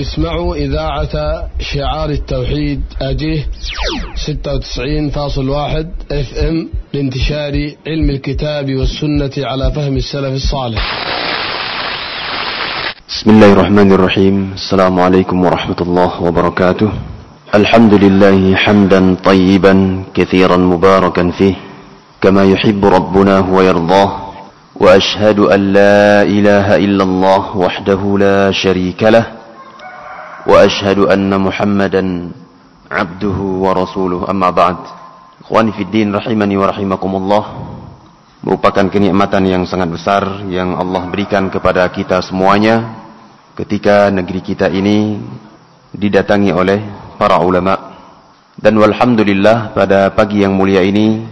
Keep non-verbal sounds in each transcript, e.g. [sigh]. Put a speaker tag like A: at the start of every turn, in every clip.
A: اسمعوا إذاعة شعار التوحيد أجيه 96.1 اف ام لانتشار علم الكتاب والسنة على فهم السلف الصالح.
B: بسم الله الرحمن الرحيم. السلام عليكم ورحمة الله وبركاته. الحمد لله حمدا طيبا كثيرا مباركا فيه كما يحب ربنا ويرضاه وأشهد أن لا إله إلا الله وحده لا شريك له وأشهد أن محمدا عبده ورسوله أما بعد Ikhwani fi din rahimani wa rahimakumullah merupakan kenikmatan yang sangat besar yang Allah berikan kepada kita semuanya ketika negeri kita ini didatangi oleh para ulama dan walhamdulillah pada pagi yang mulia ini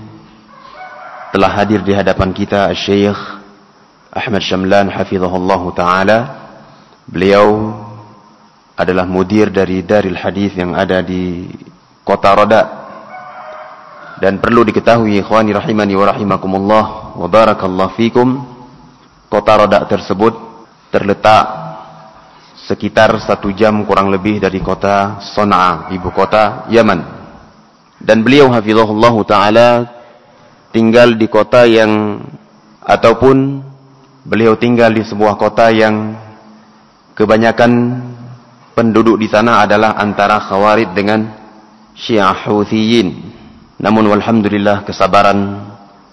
B: telah hadir di hadapan kita Syekh Ahmad Syamlan hafizahullah taala beliau adalah mudir dari Daril Hadis yang ada di Kota Roda. Dan perlu diketahui ikhwani rahimani wa rahimakumullah wa barakallahu fikum Kota Roda tersebut terletak sekitar satu jam kurang lebih dari kota Sana'a, ibu kota Yaman. Dan beliau hafizahullah taala tinggal di kota yang ataupun beliau tinggal di sebuah kota yang kebanyakan penduduk di sana adalah antara Khawarij dengan Syiah Houtsiyin. Namun walhamdulillah kesabaran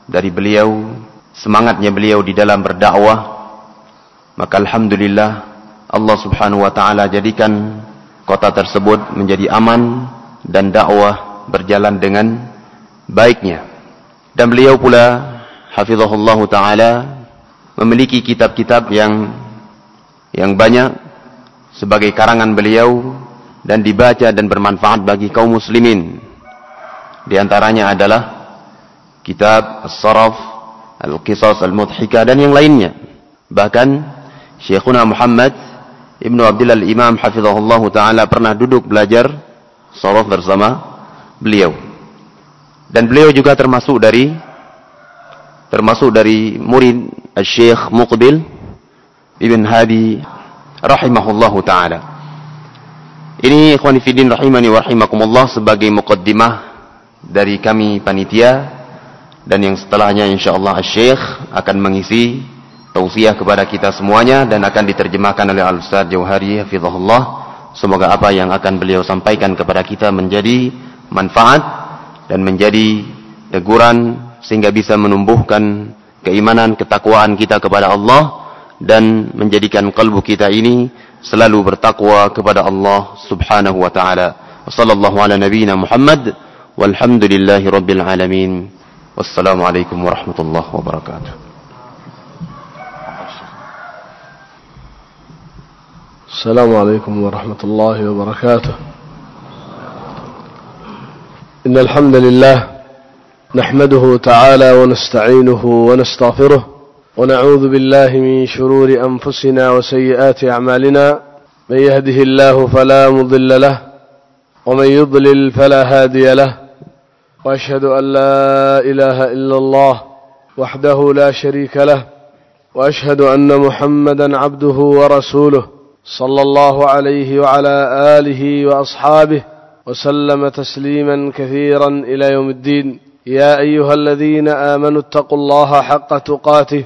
B: dari beliau, semangatnya beliau di dalam berdakwah, maka alhamdulillah Allah Subhanahu wa taala jadikan kota tersebut menjadi aman dan dakwah berjalan dengan baiknya. Dan beliau pula hafizahullah taala memiliki kitab-kitab yang yang banyak sebagai karangan beliau dan dibaca dan bermanfaat bagi kaum muslimin. Di antaranya adalah kitab As-Saraf, Al-Qisas Al-Mudhika dan yang lainnya. Bahkan Syekhuna Muhammad Ibnu Abdullah Al-Imam hafizahullah taala pernah duduk belajar saraf bersama beliau. Dan beliau juga termasuk dari termasuk dari murid Syekh Muqbil Ibn Hadi rahimahullahu taala. Ini ikhwani fillah rahimani wa rahimakumullah sebagai muqaddimah dari kami panitia dan yang setelahnya insyaallah Syekh akan mengisi tausiah kepada kita semuanya dan akan diterjemahkan oleh Al-Ustaz Jauhari hafizahullah. Semoga apa yang akan beliau sampaikan kepada kita menjadi manfaat dan menjadi teguran sehingga bisa menumbuhkan keimanan ketakwaan kita kepada Allah dan menjadikan kalbu kita ini selalu bertakwa kepada Allah Subhanahu wa taala. Wassallallahu ala nabiyyina Muhammad walhamdulillahi rabbil alamin. Wassalamualaikum warahmatullahi wabarakatuh.
A: السلام عليكم ورحمة الله وبركاته إن الحمد لله نحمده تعالى ونستعينه ونستغفره ونعوذ بالله من شرور أنفسنا وسيئات أعمالنا. من يهده الله فلا مضل له ومن يضلل فلا هادي له. وأشهد أن لا إله إلا الله وحده لا شريك له وأشهد أن محمدا عبده ورسوله صلى الله عليه وعلى آله وأصحابه وسلم تسليما كثيرا إلى يوم الدين. يا أيها الذين آمنوا اتقوا الله حق تقاته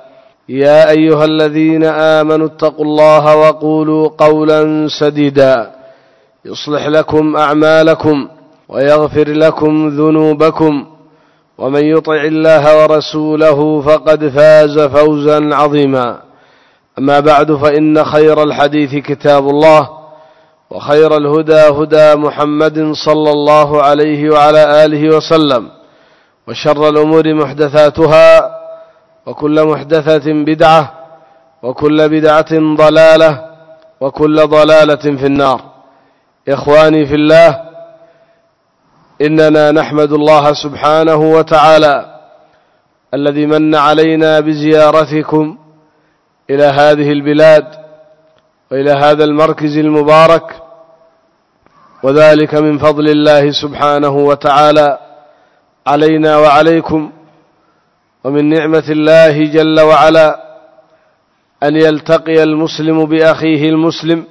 A: يا أيها الذين آمنوا اتقوا الله وقولوا قولا سديدا يصلح لكم أعمالكم ويغفر لكم ذنوبكم ومن يطع الله ورسوله فقد فاز فوزا عظيما أما بعد فإن خير الحديث كتاب الله وخير الهدى هدى محمد صلى الله عليه وعلى آله وسلم وشر الأمور محدثاتها وكل محدثة بدعة وكل بدعة ضلالة وكل ضلالة في النار. إخواني في الله إننا نحمد الله سبحانه وتعالى الذي من علينا بزيارتكم إلى هذه البلاد وإلى هذا المركز المبارك وذلك من فضل الله سبحانه وتعالى علينا وعليكم. ومن نعمة الله جل وعلا أن يلتقي المسلم بأخيه المسلم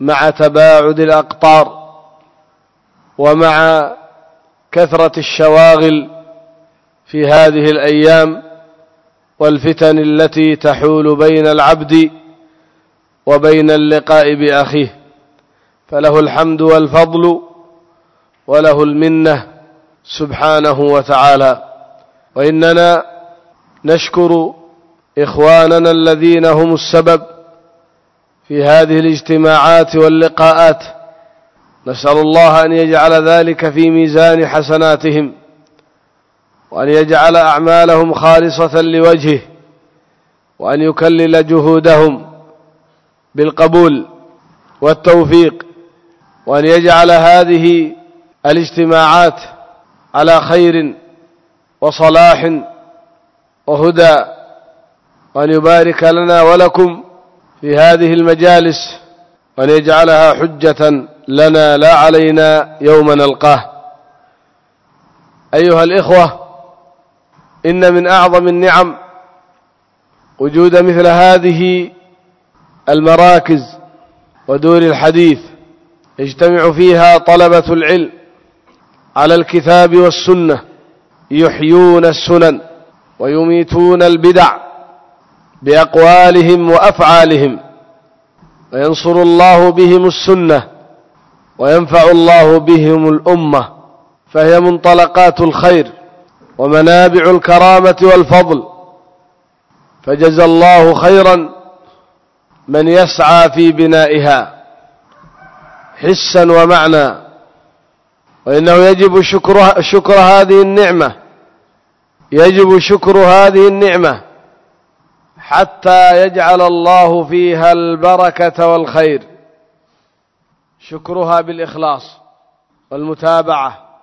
A: مع تباعد الأقطار ومع كثرة الشواغل في هذه الأيام والفتن التي تحول بين العبد وبين اللقاء بأخيه. فله الحمد والفضل وله المنة سبحانه وتعالى. وإننا نشكر إخواننا الذين هم السبب في هذه الاجتماعات واللقاءات. نسأل الله أن يجعل ذلك في ميزان حسناتهم وأن يجعل أعمالهم خالصة لوجهه وأن يكلل جهودهم بالقبول والتوفيق وأن يجعل هذه الاجتماعات على خير وصلاح وهدى وأن يبارك لنا ولكم في هذه المجالس وأن يجعلها حجة لنا لا علينا يوم نلقاه. أيها الإخوة إن من أعظم النعم وجود مثل هذه المراكز ودور الحديث يجتمع فيها طلبة العلم على الكتاب والسنة. يحيون السنن ويميتون البدع بأقوالهم وأفعالهم وينصر الله بهم السنة وينفع الله بهم الأمة فهي منطلقات الخير ومنابع الكرامة والفضل فجزى الله خيرا من يسعى في بنائها حسا ومعنى وإنه يجب شكر, شكر هذه النعمة يجب شكر هذه النعمة حتى يجعل الله فيها البركة والخير. شكرها بالإخلاص والمتابعة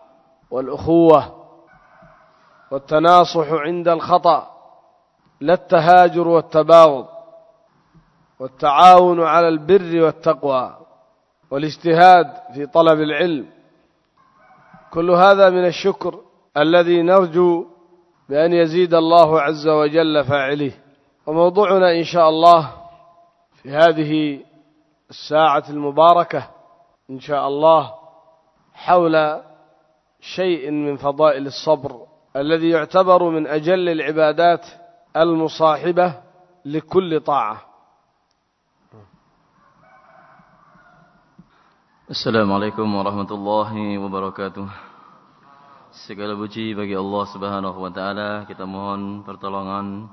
A: والأخوة والتناصح عند الخطأ لا التهاجر والتباغض والتعاون على البر والتقوى والاجتهاد في طلب العلم. كل هذا من الشكر الذي نرجو بأن يزيد الله عز وجل فاعله وموضوعنا إن شاء الله في هذه الساعة المباركة إن شاء الله حول شيء من فضائل الصبر الذي يعتبر من أجل العبادات المصاحبة لكل طاعة
C: Assalamualaikum warahmatullahi wabarakatuh. Segala puji bagi Allah Subhanahu wa taala. Kita mohon pertolongan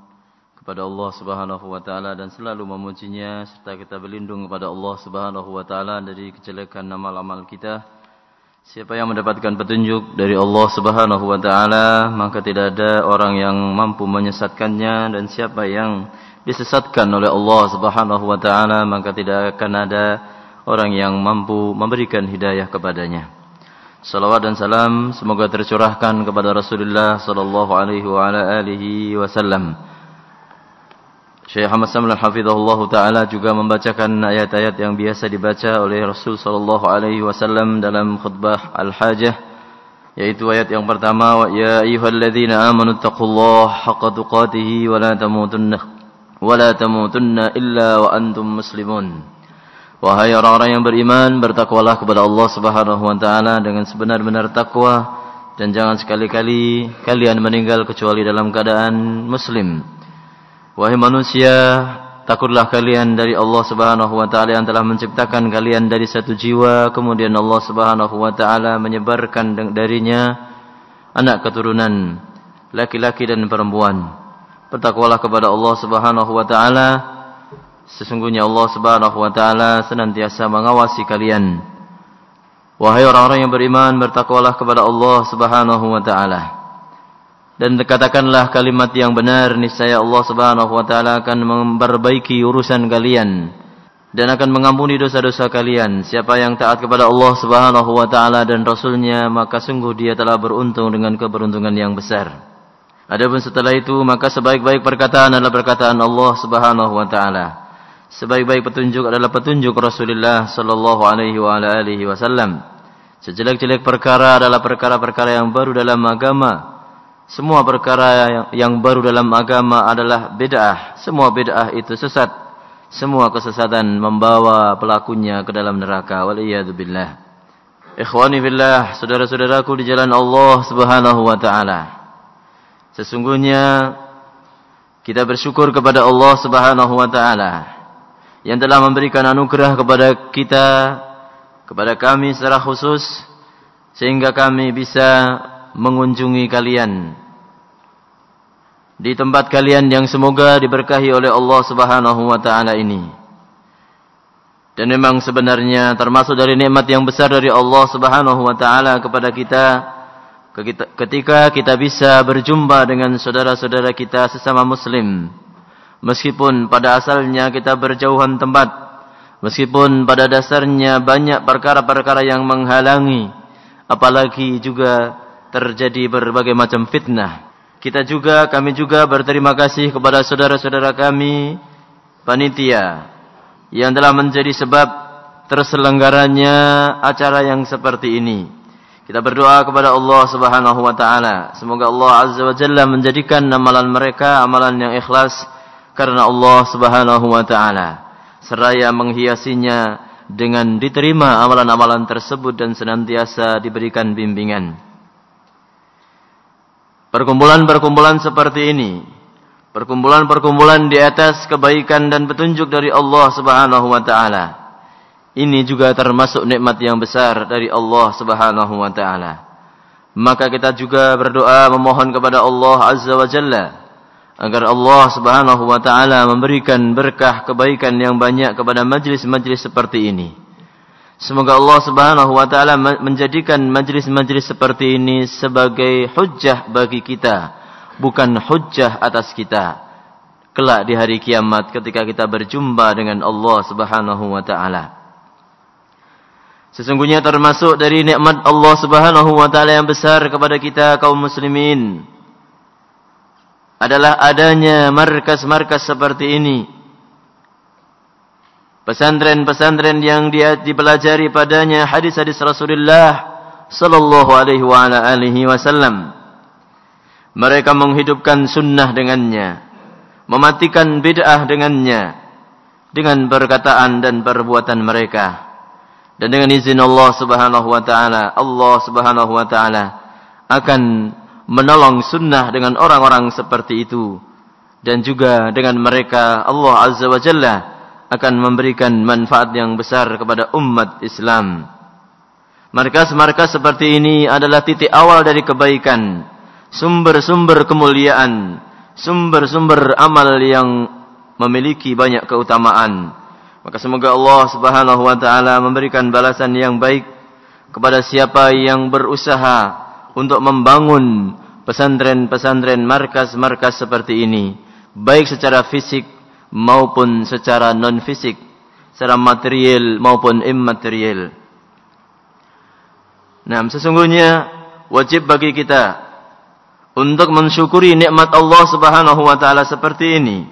C: kepada Allah Subhanahu wa taala dan selalu memujinya serta kita berlindung kepada Allah Subhanahu wa taala dari kejelekan amal-amal kita. Siapa yang mendapatkan petunjuk dari Allah Subhanahu wa taala, maka tidak ada orang yang mampu menyesatkannya dan siapa yang disesatkan oleh Allah Subhanahu wa taala, maka tidak akan ada orang yang mampu memberikan hidayah kepadanya. Salawat dan salam semoga tercurahkan kepada Rasulullah sallallahu alaihi wa ala alihi wasallam. Syekh Ahmad Samlan hafizahullah taala juga membacakan ayat-ayat yang biasa dibaca oleh Rasul sallallahu alaihi wasallam dalam khutbah Al-Hajah yaitu ayat yang pertama ya ayyuhalladzina amanu taqullaha haqqa tuqatih wa la tamutunna wa la tamutunna illa wa antum muslimun. Wahai orang-orang yang beriman, bertakwalah kepada Allah Subhanahu wa taala dengan sebenar-benar takwa dan jangan sekali-kali kalian meninggal kecuali dalam keadaan muslim. Wahai manusia, takutlah kalian dari Allah Subhanahu wa taala yang telah menciptakan kalian dari satu jiwa, kemudian Allah Subhanahu wa taala menyebarkan darinya anak keturunan laki-laki dan perempuan. Bertakwalah kepada Allah Subhanahu wa taala Sesungguhnya Allah Subhanahu wa taala senantiasa mengawasi kalian. Wahai orang-orang yang beriman, bertakwalah kepada Allah Subhanahu wa taala. Dan katakanlah kalimat yang benar, niscaya Allah Subhanahu wa taala akan memperbaiki urusan kalian. dan akan mengampuni dosa-dosa kalian. Siapa yang taat kepada Allah Subhanahu wa taala dan rasulnya, maka sungguh dia telah beruntung dengan keberuntungan yang besar. Adapun setelah itu, maka sebaik-baik perkataan adalah perkataan Allah Subhanahu wa taala. Sebaik-baik petunjuk adalah petunjuk Rasulullah sallallahu alaihi wa alihi wasallam. Sejelek-jelek perkara adalah perkara-perkara yang baru dalam agama. Semua perkara yang baru dalam agama adalah bid'ah. Semua bid'ah itu sesat semua kesesatan membawa pelakunya ke dalam neraka waliyadzubillah ikhwani billah saudara-saudaraku di jalan Allah Subhanahu wa taala sesungguhnya kita bersyukur kepada Allah Subhanahu wa taala yang telah memberikan anugerah kepada kita kepada kami secara khusus sehingga kami bisa mengunjungi kalian di tempat kalian yang semoga diberkahi oleh Allah Subhanahu wa taala ini. Dan memang sebenarnya termasuk dari nikmat yang besar dari Allah Subhanahu wa taala kepada kita ketika kita bisa berjumpa dengan saudara-saudara kita sesama muslim. Meskipun pada asalnya kita berjauhan tempat, meskipun pada dasarnya banyak perkara-perkara yang menghalangi, apalagi juga terjadi berbagai macam fitnah kita juga, kami juga berterima kasih kepada saudara-saudara kami, panitia, yang telah menjadi sebab terselenggaranya acara yang seperti ini. Kita berdoa kepada Allah Subhanahu wa taala, semoga Allah Azza wa Jalla menjadikan amalan mereka amalan yang ikhlas karena Allah Subhanahu wa taala. Seraya menghiasinya dengan diterima amalan-amalan tersebut dan senantiasa diberikan bimbingan. Perkumpulan-perkumpulan seperti ini, perkumpulan-perkumpulan di atas kebaikan dan petunjuk dari Allah Subhanahu wa taala. Ini juga termasuk nikmat yang besar dari Allah Subhanahu wa taala. Maka kita juga berdoa memohon kepada Allah Azza wa Jalla agar Allah Subhanahu wa taala memberikan berkah kebaikan yang banyak kepada majlis-majlis seperti ini. Semoga Allah Subhanahu wa taala menjadikan majlis-majlis seperti ini sebagai hujjah bagi kita, bukan hujjah atas kita. Kelak di hari kiamat ketika kita berjumpa dengan Allah Subhanahu wa taala. Sesungguhnya termasuk dari nikmat Allah Subhanahu wa taala yang besar kepada kita kaum muslimin adalah adanya markas-markas seperti ini pesantren-pesantren yang dia dipelajari padanya hadis-hadis Rasulullah sallallahu alaihi wa ala alihi wasallam. Mereka menghidupkan sunnah dengannya, mematikan bid'ah dengannya dengan perkataan dan perbuatan mereka. Dan dengan izin Allah Subhanahu wa taala, Allah Subhanahu wa taala akan menolong sunnah dengan orang-orang seperti itu dan juga dengan mereka Allah Azza wa Jalla akan memberikan manfaat yang besar kepada umat Islam. Markas-markas seperti ini adalah titik awal dari kebaikan, sumber-sumber kemuliaan, sumber-sumber amal yang memiliki banyak keutamaan. Maka semoga Allah Subhanahu wa taala memberikan balasan yang baik kepada siapa yang berusaha untuk membangun pesantren-pesantren markas-markas seperti ini, baik secara fisik maupun secara non fisik, secara material maupun immaterial. Nah, sesungguhnya wajib bagi kita untuk mensyukuri nikmat Allah Subhanahu wa taala seperti ini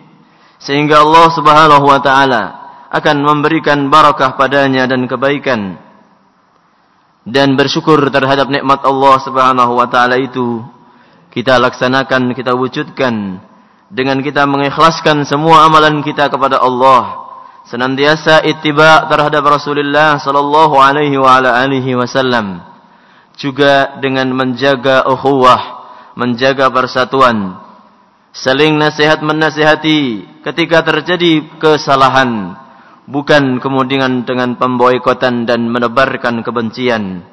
C: sehingga Allah Subhanahu wa taala akan memberikan barakah padanya dan kebaikan dan bersyukur terhadap nikmat Allah Subhanahu wa taala itu. Kita laksanakan kita wujudkan. Dengan kita mengikhlaskan semua amalan kita kepada Allah. Senantiasa ittiba terhadap Rasulullah sallallahu alaihi wa ala alihi wasallam. Juga dengan menjaga ukhuwah menjaga persatuan. Saling nasihat menasihati ketika terjadi kesalahan bukan kemudian dengan pemboikotan dan menebarkan kebencian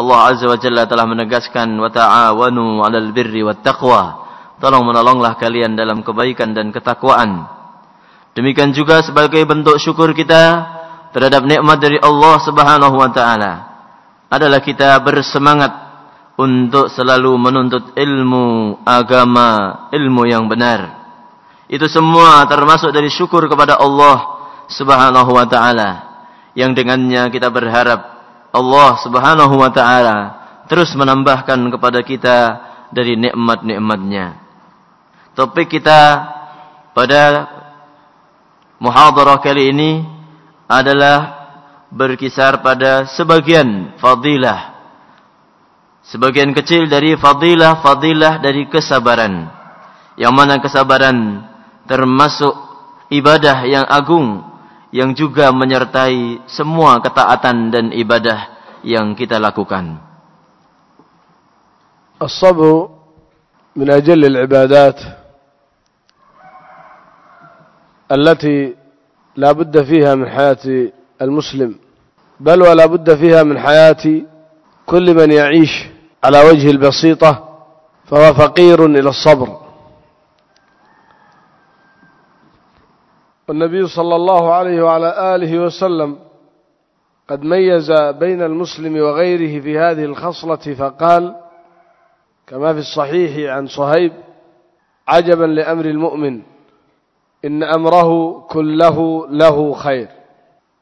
C: Allah azza wa jalla telah menegaskan wa ta'awanu 'alal birri wat taqwa Tolong menolonglah kalian dalam kebaikan dan ketakwaan. Demikian juga sebagai bentuk syukur kita terhadap nikmat dari Allah Subhanahu wa taala adalah kita bersemangat untuk selalu menuntut ilmu agama, ilmu yang benar. Itu semua termasuk dari syukur kepada Allah Subhanahu wa taala yang dengannya kita berharap Allah Subhanahu wa taala terus menambahkan kepada kita dari nikmat-nikmatnya. Topik kita pada muhadarah kali ini adalah berkisar pada sebagian fadilah. Sebagian kecil dari fadilah-fadilah dari kesabaran. Yang mana kesabaran termasuk ibadah yang agung yang juga menyertai semua ketaatan dan ibadah yang kita lakukan.
A: الصبر من أجل العبادات التي لا بد فيها من حياة المسلم بل ولا بد فيها من حياة كل من يعيش على وجه البسيطة فهو فقير إلى الصبر والنبي صلى الله عليه وعلى آله وسلم قد ميز بين المسلم وغيره في هذه الخصلة فقال كما في الصحيح عن صهيب عجبا لأمر المؤمن إن أمره كله له خير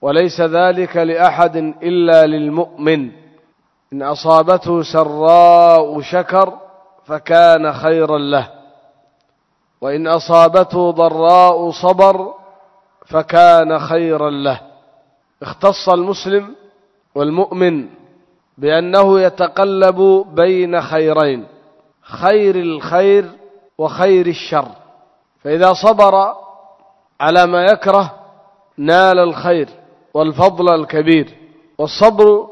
A: وليس ذلك لأحد إلا للمؤمن إن أصابته سراء شكر فكان خيرا له وإن أصابته ضراء صبر فكان خيرا له. اختص المسلم والمؤمن بأنه يتقلب بين خيرين خير الخير وخير الشر. فإذا صبر على ما يكره نال الخير والفضل الكبير. والصبر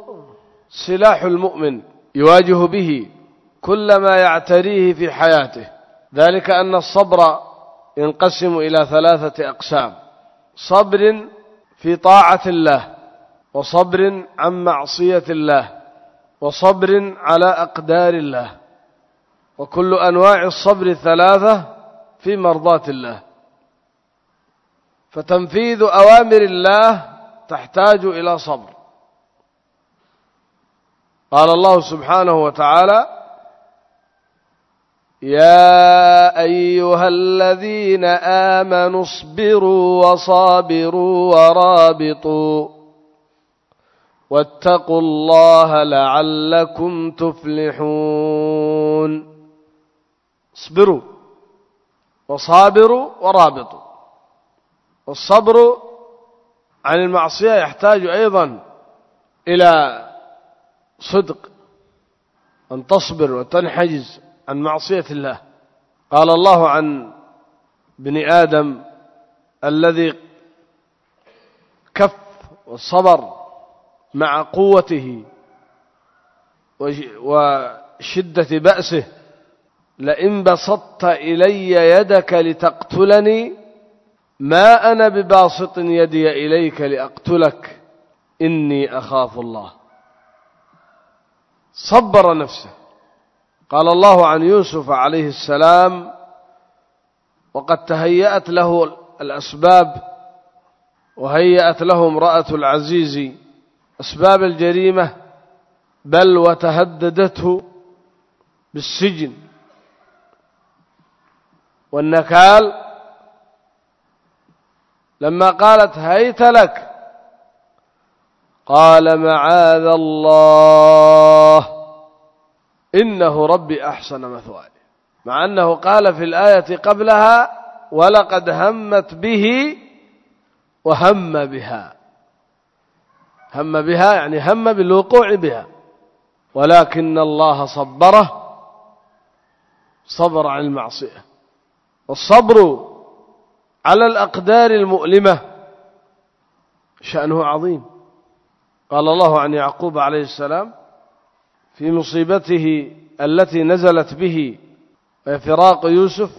A: سلاح المؤمن يواجه به كل ما يعتريه في حياته. ذلك أن الصبر ينقسم إلى ثلاثة أقسام. صبر في طاعة الله وصبر عن معصية الله وصبر على أقدار الله وكل أنواع الصبر الثلاثة في مرضاة الله. فتنفيذ أوامر الله تحتاج إلى صبر. قال الله سبحانه وتعالى يا أيها الذين آمنوا اصبروا وصابروا ورابطوا واتقوا الله لعلكم تفلحون. اصبروا وصابروا ورابطوا. والصبر عن المعصية يحتاج أيضا إلى صدق. أن تصبر وتنحجز. عن معصية الله. قال الله عن ابن آدم الذي كف والصبر مع قوته وشدة بأسه. لئن بسطت إلي يدك لتقتلني ما أنا بباسط يدي إليك لأقتلك. إني أخاف الله. صبر نفسه. قال الله عن يوسف عليه السلام وقد تهيأت له الأسباب وهيأت له امرأة العزيز أسباب الجريمة بل وتهددته بالسجن. والنكال لما قالت هيت لك قال معاذ الله. إنه ربي أحسن مثواي. مع أنه قال في الآية قبلها ولقد همت به وهم بها. هم بها يعني هم بالوقوع بها. ولكن الله صبره صبر عن المعصية. والصبر على الأقدار المؤلمة شأنه عظيم. قال الله عن يعقوب عليه السلام في مصيبته التي نزلت به فراق يوسف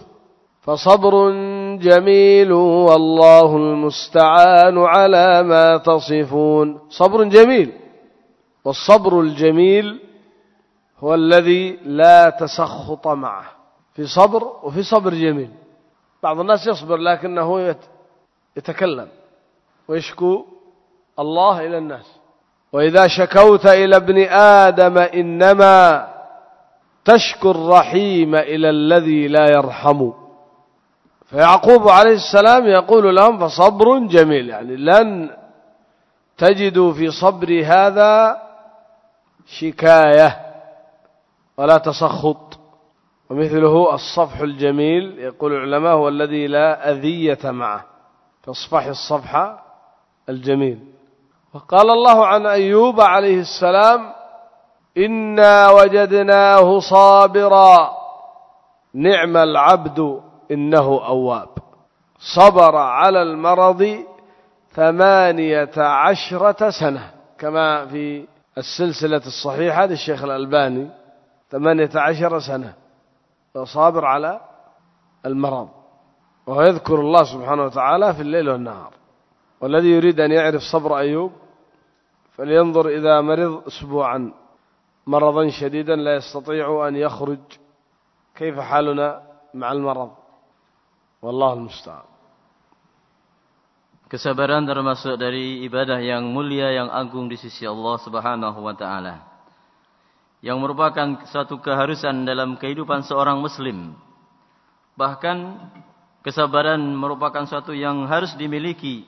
A: فصبر جميل والله المستعان على ما تصفون. صبر جميل والصبر الجميل هو الذي لا تسخط معه. في صبر وفي صبر جميل. بعض الناس يصبر لكنه يتكلم ويشكو الله إلى الناس. وإذا شكوت إلى ابن آدم إنما تشكو الرحيم إلى الذي لا يرحم. فيعقوب عليه السلام يقول لهم فصبر جميل يعني لن تجدوا في صبري هذا شكاية ولا تسخط. ومثله الصفح الجميل يقول العلماء هو الذي لا أذية معه فاصفح الصفح الجميل. وقال الله عن أيوب عليه السلام إنا وجدناه صابرا. نعم العبد إنه أواب. صبر على المرض ثمانية عشرة سنة. كما في السلسلة الصحيحة للشيخ الألباني ثمانية عشر سنة. صابر على المرض. وهو يذكر الله سبحانه وتعالى في الليل والنهار. والذي يريد أن يعرف صبر أيوب فلينظر إذا مرض أسبوعا مرضا شديدا لا يستطيع أن يخرج كيف حالنا مع المرض والله المستعان
C: Kesabaran termasuk dari ibadah yang mulia yang agung di sisi Allah Subhanahu wa taala. Yang merupakan suatu keharusan dalam kehidupan seorang muslim. Bahkan kesabaran merupakan suatu yang harus dimiliki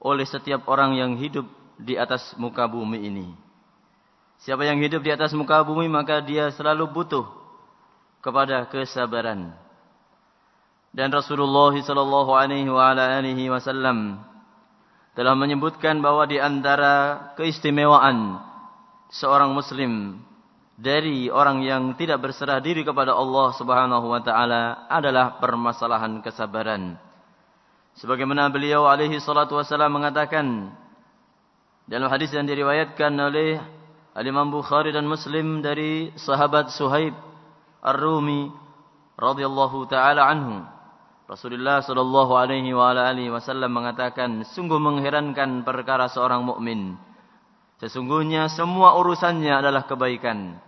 C: oleh setiap orang yang hidup di atas muka bumi ini. Siapa yang hidup di atas muka bumi maka dia selalu butuh kepada kesabaran. Dan Rasulullah sallallahu alaihi wasallam telah menyebutkan bahwa di antara keistimewaan seorang muslim dari orang yang tidak berserah diri kepada Allah Subhanahu wa taala adalah permasalahan kesabaran. Sebagaimana beliau alaihi salatu wasallam mengatakan dalam hadis yang diriwayatkan oleh Al-Imam Bukhari dan Muslim dari sahabat Suhaib Ar-Rumi radhiyallahu taala anhu. Rasulullah sallallahu alaihi wa alihi wasallam mengatakan, sungguh mengherankan perkara seorang mukmin. Sesungguhnya semua urusannya adalah kebaikan.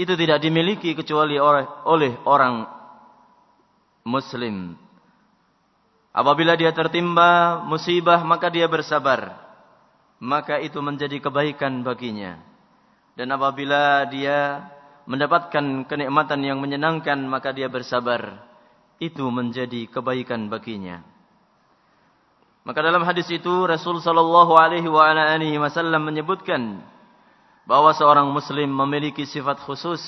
C: Itu tidak dimiliki kecuali oleh, oleh orang muslim. Apabila dia tertimpa musibah maka dia bersabar. Maka itu menjadi kebaikan baginya. Dan apabila dia mendapatkan kenikmatan yang menyenangkan maka dia bersabar. Itu menjadi kebaikan baginya. Maka dalam hadis itu Rasul sallallahu alaihi wasallam menyebutkan bahwa seorang muslim memiliki sifat khusus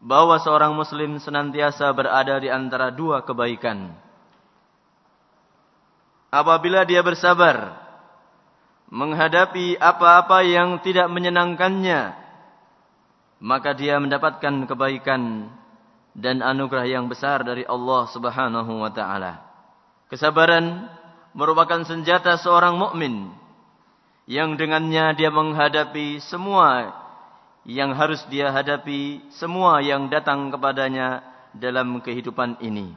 C: bahwa seorang muslim senantiasa berada di antara dua kebaikan. Apabila dia bersabar menghadapi apa-apa yang tidak menyenangkannya, maka dia mendapatkan kebaikan dan anugerah yang besar dari Allah Subhanahu wa taala. Kesabaran merupakan senjata seorang mukmin yang dengannya dia menghadapi semua yang harus dia hadapi, semua yang datang kepadanya dalam kehidupan ini.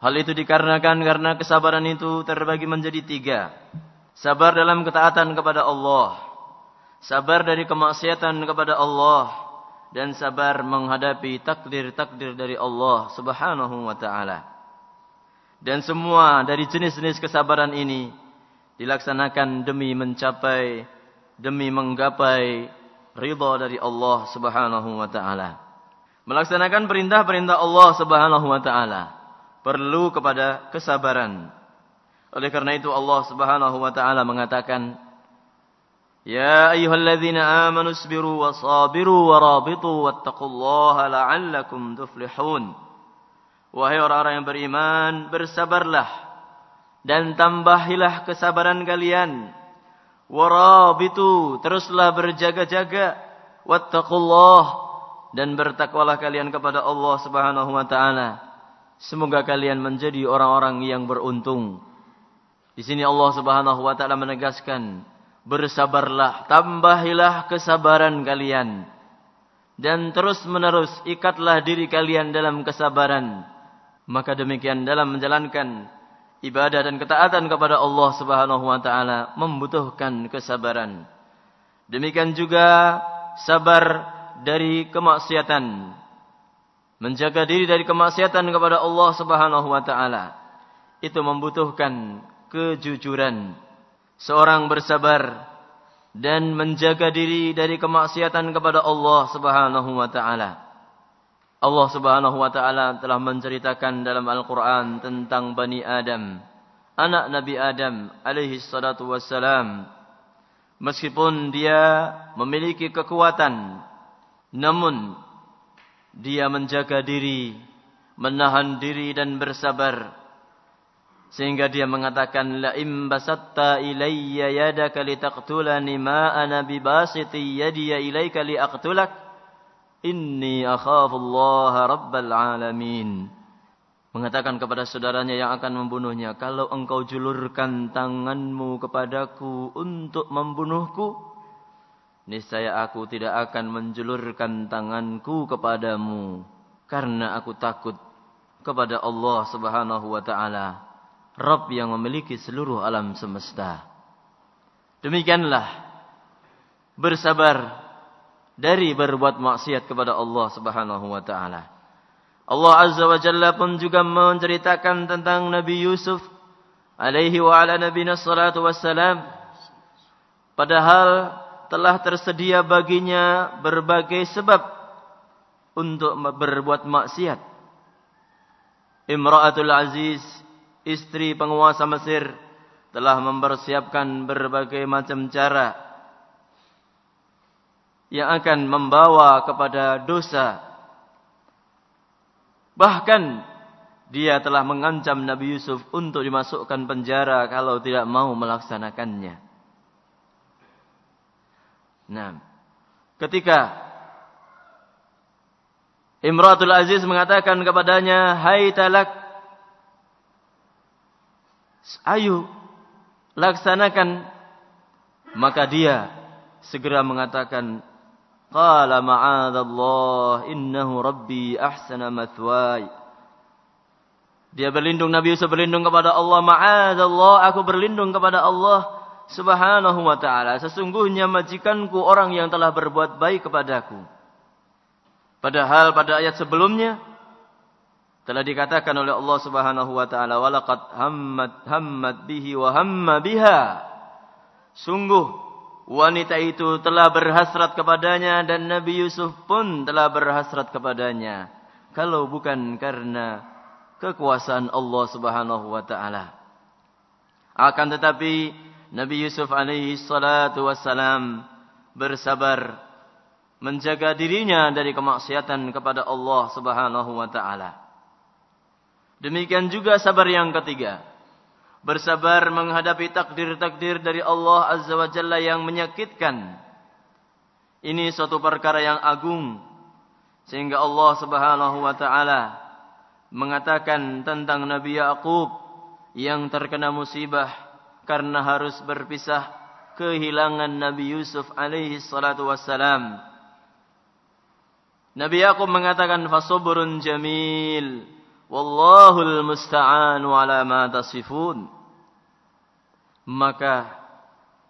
C: Hal itu dikarenakan karena kesabaran itu terbagi menjadi tiga. Sabar dalam ketaatan kepada Allah. Sabar dari kemaksiatan kepada Allah. Dan sabar menghadapi takdir-takdir dari Allah subhanahu wa ta'ala. Dan semua dari jenis-jenis kesabaran ini dilaksanakan demi mencapai, demi menggapai ridha dari Allah subhanahu wa ta'ala. Melaksanakan perintah-perintah Allah subhanahu wa ta'ala. Perlu kepada kesabaran. Oleh karena itu Allah Subhanahu wa taala mengatakan Ya ayyuhalladzina amanu sabiru wa sabiru wa rabitu wattaqullaha la'allakum tuflihun. Wahai orang-orang yang beriman bersabarlah dan tambahilah kesabaran kalian. Warabitu teruslah berjaga-jaga wattaqullah dan bertakwalah kalian kepada Allah Subhanahu wa taala. Semoga kalian menjadi orang-orang yang beruntung di sini Allah Subhanahu wa taala menegaskan, bersabarlah, tambahilah kesabaran kalian dan terus-menerus ikatlah diri kalian dalam kesabaran. Maka demikian dalam menjalankan ibadah dan ketaatan kepada Allah Subhanahu wa taala membutuhkan kesabaran. Demikian juga sabar dari kemaksiatan. Menjaga diri dari kemaksiatan kepada Allah Subhanahu wa taala itu membutuhkan kejujuran. Seorang bersabar dan menjaga diri dari kemaksiatan kepada Allah Subhanahu wa taala. Allah Subhanahu wa taala telah menceritakan dalam Al-Qur'an tentang Bani Adam, anak Nabi Adam alaihi salatu wassalam. Meskipun dia memiliki kekuatan, namun dia menjaga diri, menahan diri dan bersabar. Sehingga dia mengatakan la im basatta ilayya yadaka litaqtulani ma ana bibasiti yadi ilayka liaqtulak Inni akhafullaha rabbal alamin. Mengatakan kepada saudaranya yang akan membunuhnya, kalau engkau julurkan tanganmu kepadaku untuk membunuhku, niscaya aku tidak akan menjulurkan tanganku kepadamu karena aku takut kepada Allah Subhanahu wa taala, Rabb yang memiliki seluruh alam semesta. Demikianlah bersabar dari berbuat maksiat kepada Allah Subhanahu wa taala. Allah Azza wa Jalla pun juga menceritakan tentang Nabi Yusuf alaihi wa ala salatu wassalam padahal telah tersedia baginya berbagai sebab untuk berbuat maksiat. Imra'atul Aziz, istri penguasa Mesir, telah mempersiapkan berbagai macam cara yang akan membawa kepada dosa. Bahkan dia telah mengancam Nabi Yusuf untuk dimasukkan penjara kalau tidak mau melaksanakannya. Nah, ketika Imratul Aziz mengatakan kepadanya, "Hai talak, ayo laksanakan." Maka dia segera mengatakan, Qala ma'adallah innahu rabbi ahsana mathwai. Dia berlindung Nabi Yusuf berlindung kepada Allah ma'adallah aku berlindung kepada Allah Subhanahu wa taala sesungguhnya majikanku orang yang telah berbuat baik kepadaku. Padahal pada ayat sebelumnya telah dikatakan oleh Allah Subhanahu wa taala walaqad hammat hammat bihi wa hamma biha. Sungguh wanita itu telah berhasrat kepadanya dan Nabi Yusuf pun telah berhasrat kepadanya. Kalau bukan karena kekuasaan Allah Subhanahu wa taala. Akan tetapi Nabi Yusuf alaihi salatu wassalam bersabar menjaga dirinya dari kemaksiatan kepada Allah Subhanahu wa taala. Demikian juga sabar yang ketiga bersabar menghadapi takdir-takdir dari Allah Azza wa Jalla yang menyakitkan. Ini suatu perkara yang agung sehingga Allah Subhanahu wa taala mengatakan tentang Nabi Yakub yang terkena musibah karena harus berpisah kehilangan Nabi Yusuf alaihi salatu wassalam. Nabi Yakub mengatakan fasabrun jamil wallahul musta'an ala ma tasifun maka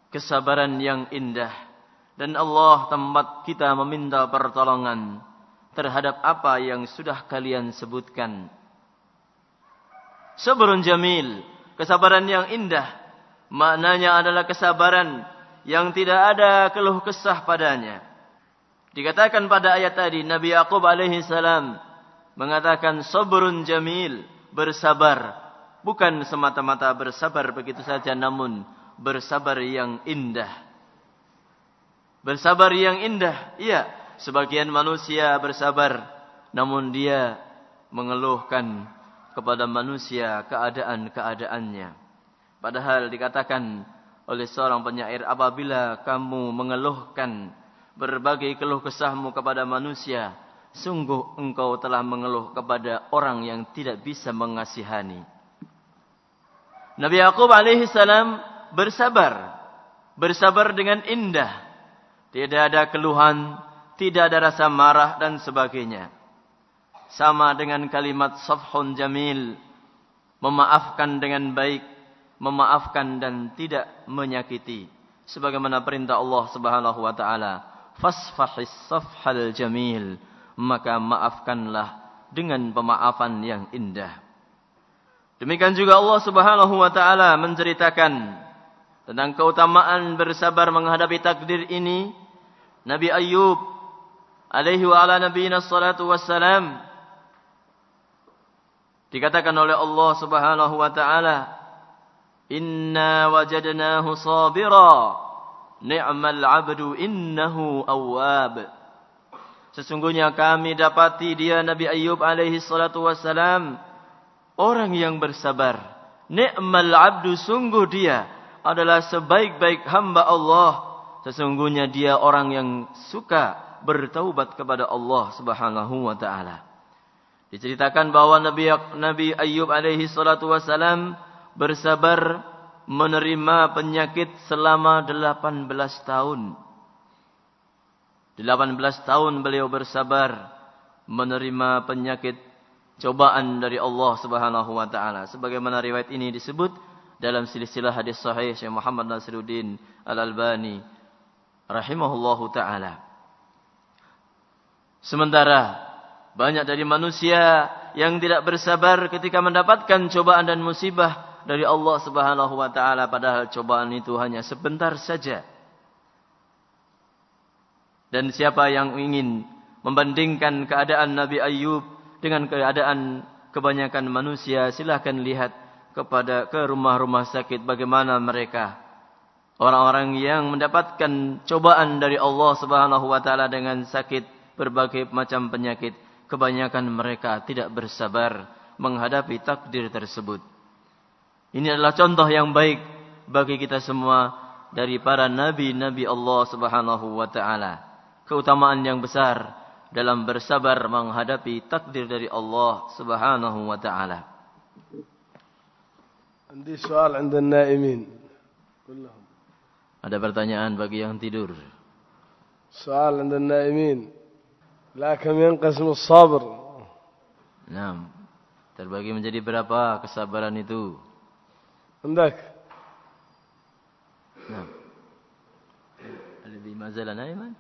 C: kesabaran yang indah dan Allah tempat kita meminta pertolongan terhadap apa yang sudah kalian sebutkan. Sabrun jamil, kesabaran yang indah, maknanya adalah kesabaran yang tidak ada keluh kesah padanya. Dikatakan pada ayat tadi Nabi Yakub alaihi salam mengatakan sabrun jamil, bersabar Bukan semata-mata bersabar begitu saja namun bersabar yang indah. Bersabar yang indah, iya. Sebagian manusia bersabar namun dia mengeluhkan kepada manusia keadaan-keadaannya. Padahal dikatakan oleh seorang penyair apabila kamu mengeluhkan berbagai keluh kesahmu kepada manusia, sungguh engkau telah mengeluh kepada orang yang tidak bisa mengasihani. Nabi Yakub alaihi bersabar. Bersabar dengan indah. Tidak ada keluhan, tidak ada rasa marah dan sebagainya. Sama dengan kalimat safhun jamil, memaafkan dengan baik, memaafkan dan tidak menyakiti. Sebagaimana perintah Allah Subhanahu wa taala, fasfahis safhal jamil, maka maafkanlah dengan pemaafan yang indah. Demikian juga Allah Subhanahu wa taala menceritakan tentang keutamaan bersabar menghadapi takdir ini. Nabi Ayub alaihi wa ala nabiyina salatu wassalam dikatakan oleh Allah Subhanahu wa taala inna wajadnahu sabira ni'mal 'abdu innahu awwab sesungguhnya kami dapati dia Nabi Ayub alaihi salatu wassalam orang yang bersabar ni'mal 'abdu sungguh dia adalah sebaik-baik hamba Allah sesungguhnya dia orang yang suka bertaubat kepada Allah Subhanahu wa taala. Diceritakan bahwa Nabi Nabi Ayub alaihi salatu wasalam bersabar menerima penyakit selama 18 tahun. 18 tahun beliau bersabar menerima penyakit cobaan dari Allah Subhanahu wa taala. Sebagaimana riwayat ini disebut dalam silsilah hadis sahih Syekh Muhammad Nasiruddin Al-Albani rahimahullahu taala. Sementara banyak dari manusia yang tidak bersabar ketika mendapatkan cobaan dan musibah dari Allah Subhanahu wa taala padahal cobaan itu hanya sebentar saja. Dan siapa yang ingin membandingkan keadaan Nabi Ayub dengan keadaan kebanyakan manusia, silahkan lihat kepada ke rumah-rumah sakit bagaimana mereka orang-orang yang mendapatkan cobaan dari Allah Subhanahu wa taala dengan sakit berbagai macam penyakit, kebanyakan mereka tidak bersabar menghadapi takdir tersebut. Ini adalah contoh yang baik bagi kita semua dari para nabi-nabi Allah Subhanahu wa taala Keutamaan yang besar dalam bersabar menghadapi takdir dari Allah Subhanahu wa taala.
A: عندي سؤال عند النائمين كلهم
C: Ada pertanyaan bagi yang tidur.
A: سؤال عند النائمين لا كم ينقسم الصبر
C: Nah, terbagi menjadi berapa kesabaran itu?
A: عندك
C: Nah. الذي ما زال نائما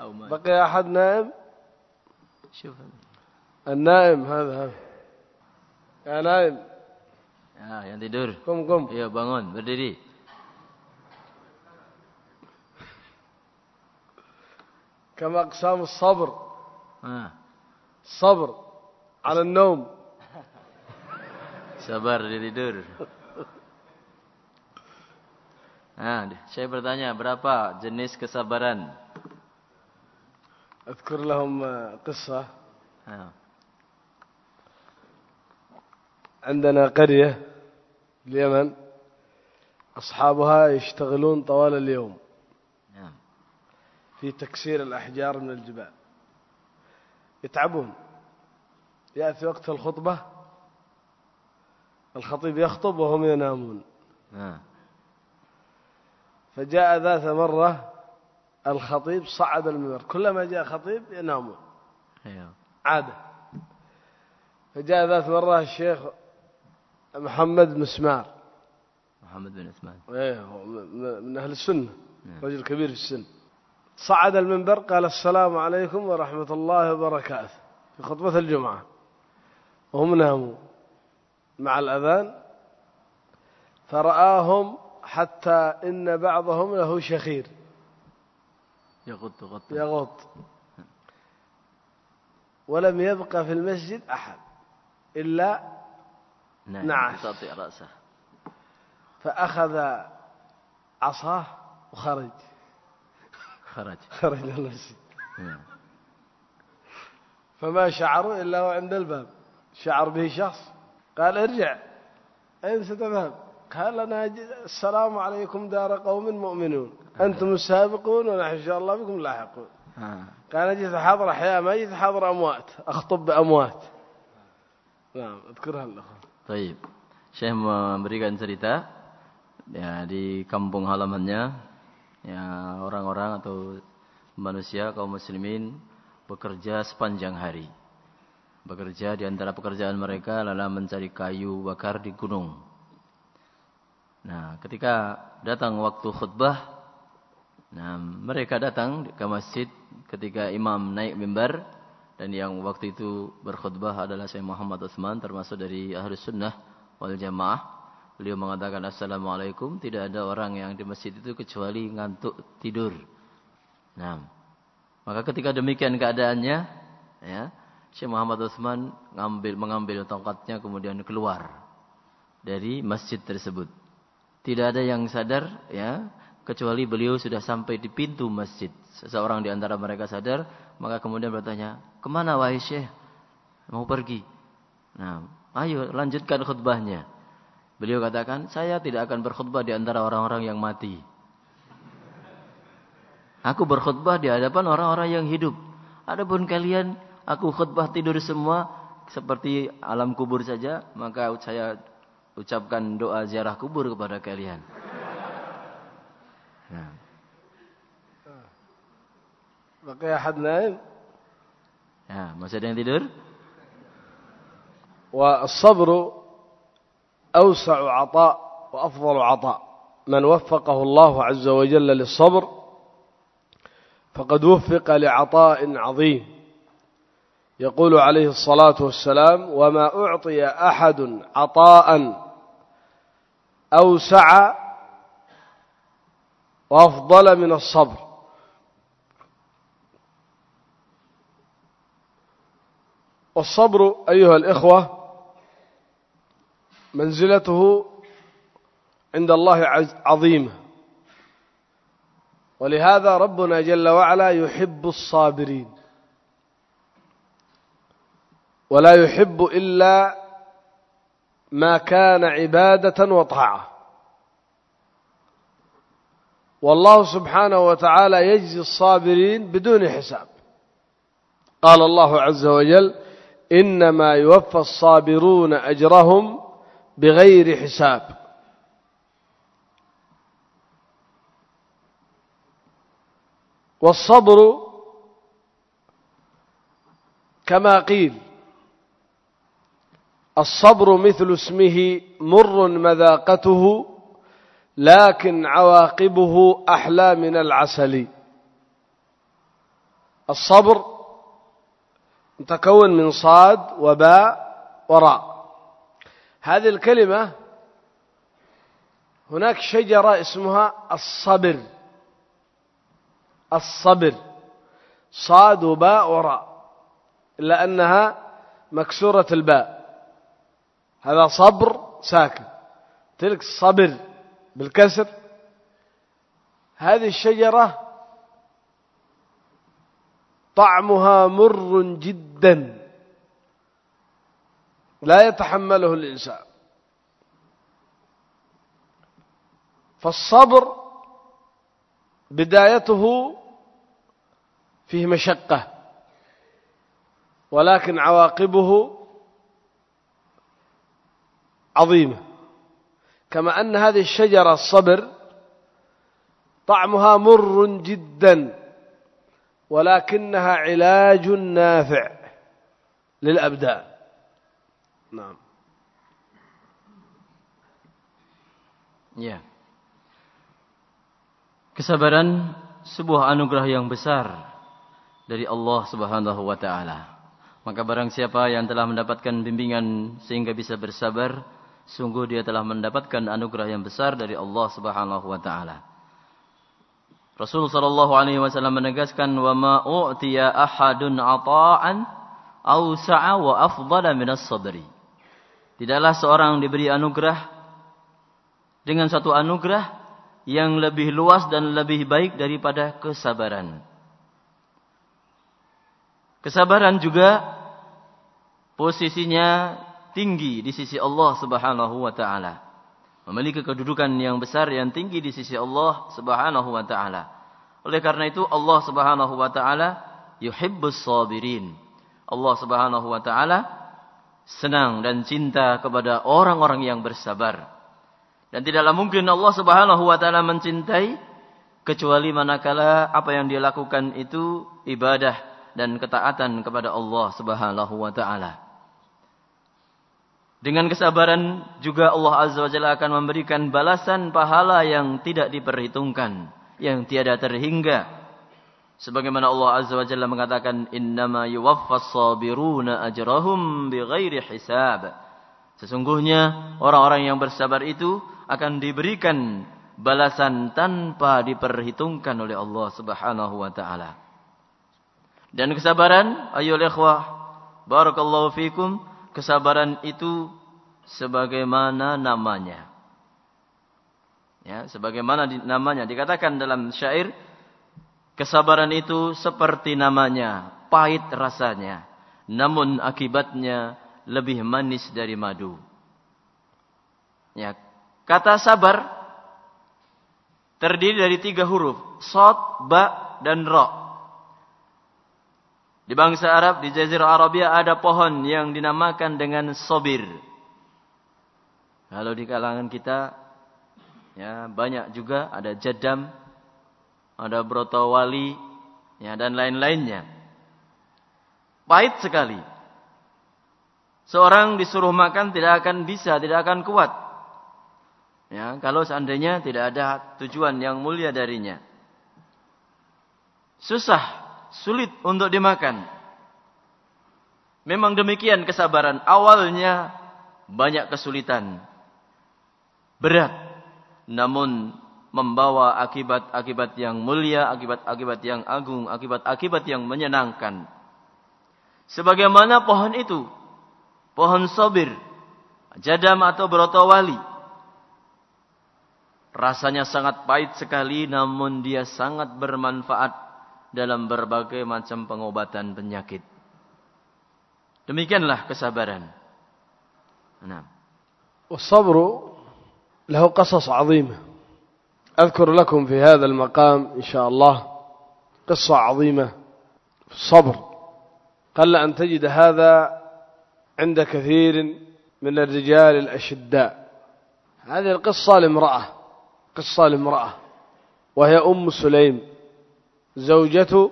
C: أو ما
A: بقي أحد نائم
C: شوف
A: النائم هذا هذا يا نائم
C: Ah, yang tidur.
A: قم قم
C: Ya, bangun, berdiri.
A: كم أقسام الصبر
C: Ah,
A: الصبر على النوم
C: sabar dia tidur. Nah, saya bertanya berapa jenis kesabaran?
A: أذكر لهم آه، قصة.
C: Ah,
A: عندنا قرية اليمن أصحابها يشتغلون طوال اليوم.
C: nah.
A: في تكسير الأحجار من الجبال. يتعبون. يأتي وقت الخطبة الخطيب يخطب وهم ينامون.
C: Nah,
A: فجاء ذات مرة الخطيب صعد المنبر. كلما جاء خطيب ينامون. عادة فجاء ذات مرة الشيخ محمد مسمار
C: Utsman.
A: إيه، هو من من أهل السنة.
C: نعم.
A: رجل كبير في السن. صعد المنبر قال السلام عليكم ورحمة الله وبركاته. في خطبة الجمعة. وهم ناموا. مع الأذان. فرآهم حتى إن بعضهم له شخير.
C: Yaqut qat.
A: يغط ولم يبقى في المسجد أحد إلا Na'as.
C: tati ra'sah.
A: فأخذ عصاه وخرج. خرج من المسجد
C: Ya.
A: فما شعروا إلا وعند الباب شعر به شخص قال ارجع أين ستذهب قال أنا السلام عليكم دار قوم مؤمنون أنتم السابقون ونحن إن شاء الله بكم لاحقون
C: Ah,
A: قال أجي أحاضر أحياء ما أجي أحاضر أموات أخطب بأموات نعم اذكرها الأخوة
C: Taib. Syekh memberikan cerita ya di kampung halamannya ya orang-orang atau manusia kaum muslimin bekerja sepanjang hari. Bekerja di antara pekerjaan mereka adalah mencari kayu bakar di gunung. Nah, ketika datang waktu khutbah, nah mereka datang ke masjid ketika imam naik mimbar dan yang waktu itu berkhutbah adalah Syekh Muhammad Utsman termasuk dari ahli sunnah wal jamaah. Beliau mengatakan Assalamualaikum. Tidak ada orang yang di masjid itu kecuali ngantuk tidur. Nah, Maka ketika demikian keadaannya, ya, Syekh Muhammad Utsman mengambil mengambil tongkatnya kemudian keluar dari masjid tersebut. Tidak ada yang sadar ya, kecuali beliau sudah sampai di pintu masjid. Seseorang di antara mereka sadar, maka kemudian bertanya, "Ke mana wahai Syekh?" Mau pergi. Nah, ayo lanjutkan khutbahnya. Beliau katakan, "Saya tidak akan berkhutbah di antara orang-orang yang mati." Aku berkhutbah di hadapan orang-orang yang hidup. Adapun kalian aku khutbah tidur semua seperti alam kubur saja, maka saya ucapkan doa ziarah kubur kepada kalian. Nah.
A: بقي أحد نائم
C: Ya, masih ada yang tidur?
A: والصبر أوسع عطاء وأفضل عطاء من وفقه الله عز وجل للصبر فقد وفق لعطاء عظيم يقول عليه الصلاة والسلام وما أعطي أحد عطاء أوسع وأفضل من الصبر. والصبر أيها الإخوة منزلته عند الله عظيمة. ولهذا ربنا جل وعلا يحب الصابرين. ولا يحب إلا ما كان عبادة وطاعة. والله سبحانه وتعالى يجزي الصابرين بدون حساب. قال الله عز وجل إنما يوفى الصابرون أجرهم بغير حساب. والصبر كما قيل الصبر مثل اسمه مر مذاقته لكن عواقبه أحلى من العسل. الصبر متكون من صاد وباء وراء. هذه الكلمة هناك شجرة اسمها الصبر. الصبر. صاد وباء وراء. إلا أنها مكسورة الباء. هذا صبر ساكن. تلك صبر بالكسر. هذه الشجرة طعمها مر جدا. لا يتحمله الإنسان. فالصبر بدايته فيه مشقة ولكن عواقبه عظيمة. كما أن هذه الشجرة الصبر طعمها مر جدا ولكنها علاج نافع للأبدان نعم
C: Ya. Kesabaran sebuah anugerah yang besar dari Allah Subhanahu wa taala. Maka barang siapa yang telah mendapatkan bimbingan sehingga bisa bersabar, sungguh dia telah mendapatkan anugerah yang besar dari Allah Subhanahu wa taala. Rasul sallallahu alaihi wasallam menegaskan wa ma u'tiya ahadun ata'an awsa'a wa afdala min as-sabri. Tidaklah seorang diberi anugerah dengan satu anugerah yang lebih luas dan lebih baik daripada kesabaran. Kesabaran juga posisinya tinggi di sisi Allah Subhanahu wa taala. Memiliki kedudukan yang besar yang tinggi di sisi Allah Subhanahu wa taala. Oleh karena itu Allah Subhanahu wa taala yuhibbus sabirin. Allah Subhanahu wa taala senang dan cinta kepada orang-orang yang bersabar. Dan tidaklah mungkin Allah Subhanahu wa taala mencintai kecuali manakala apa yang dia lakukan itu ibadah dan ketaatan kepada Allah Subhanahu wa taala. Dengan kesabaran juga Allah Azza wa Jalla akan memberikan balasan pahala yang tidak diperhitungkan, yang tiada terhingga. Sebagaimana Allah Azza wa Jalla mengatakan, "Innama yuwaffas sabiruna ajrahum bighairi hisab." Sesungguhnya orang-orang yang bersabar itu akan diberikan balasan tanpa diperhitungkan oleh Allah Subhanahu wa taala. Dan kesabaran, ayo ikhwah, barakallahu fikum, kesabaran itu sebagaimana namanya. Ya, sebagaimana di, namanya dikatakan dalam syair, kesabaran itu seperti namanya, pahit rasanya, namun akibatnya lebih manis dari madu. Ya, kata sabar terdiri dari tiga huruf, sod, ba, dan ro. Di bangsa Arab, di Jazirah Arabia ada pohon yang dinamakan dengan sobir. Kalau di kalangan kita, ya banyak juga ada jadam, ada brotowali, ya dan lain-lainnya. Pahit sekali. Seorang disuruh makan tidak akan bisa, tidak akan kuat. Ya, kalau seandainya tidak ada tujuan yang mulia darinya. Susah sulit untuk dimakan. Memang demikian kesabaran. Awalnya banyak kesulitan. Berat. Namun membawa akibat-akibat yang mulia, akibat-akibat yang agung, akibat-akibat yang menyenangkan. Sebagaimana pohon itu. Pohon sobir. Jadam atau brotowali. Rasanya sangat pahit sekali namun dia sangat bermanfaat dalam berbagai macam pengobatan penyakit. Demikianlah kesabaran. Nah.
A: والصبر له قصص عظيمة أذكر لكم في هذا المقام إن شاء الله قصة عظيمة في الصبر قل أن تجد هذا عند كثير من الرجال الأشداء هذه القصة لامرأة قصة لامرأة وهي أم سليم زوجة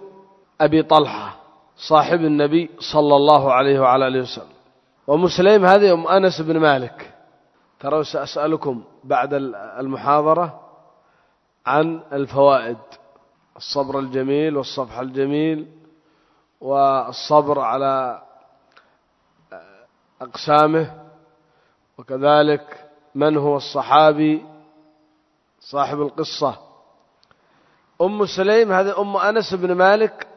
A: أبي طلحة صاحب النبي صلى الله عليه وعلى آله وسلم. ومسلم هذه أم أنس بن مالك. ترى سأسألكم بعد المحاضرة عن الفوائد الصبر الجميل والصفح الجميل والصبر على أقسامه. وكذلك من هو الصحابي؟ صاحب القصة. أم سليم هذه أم أنس بن مالك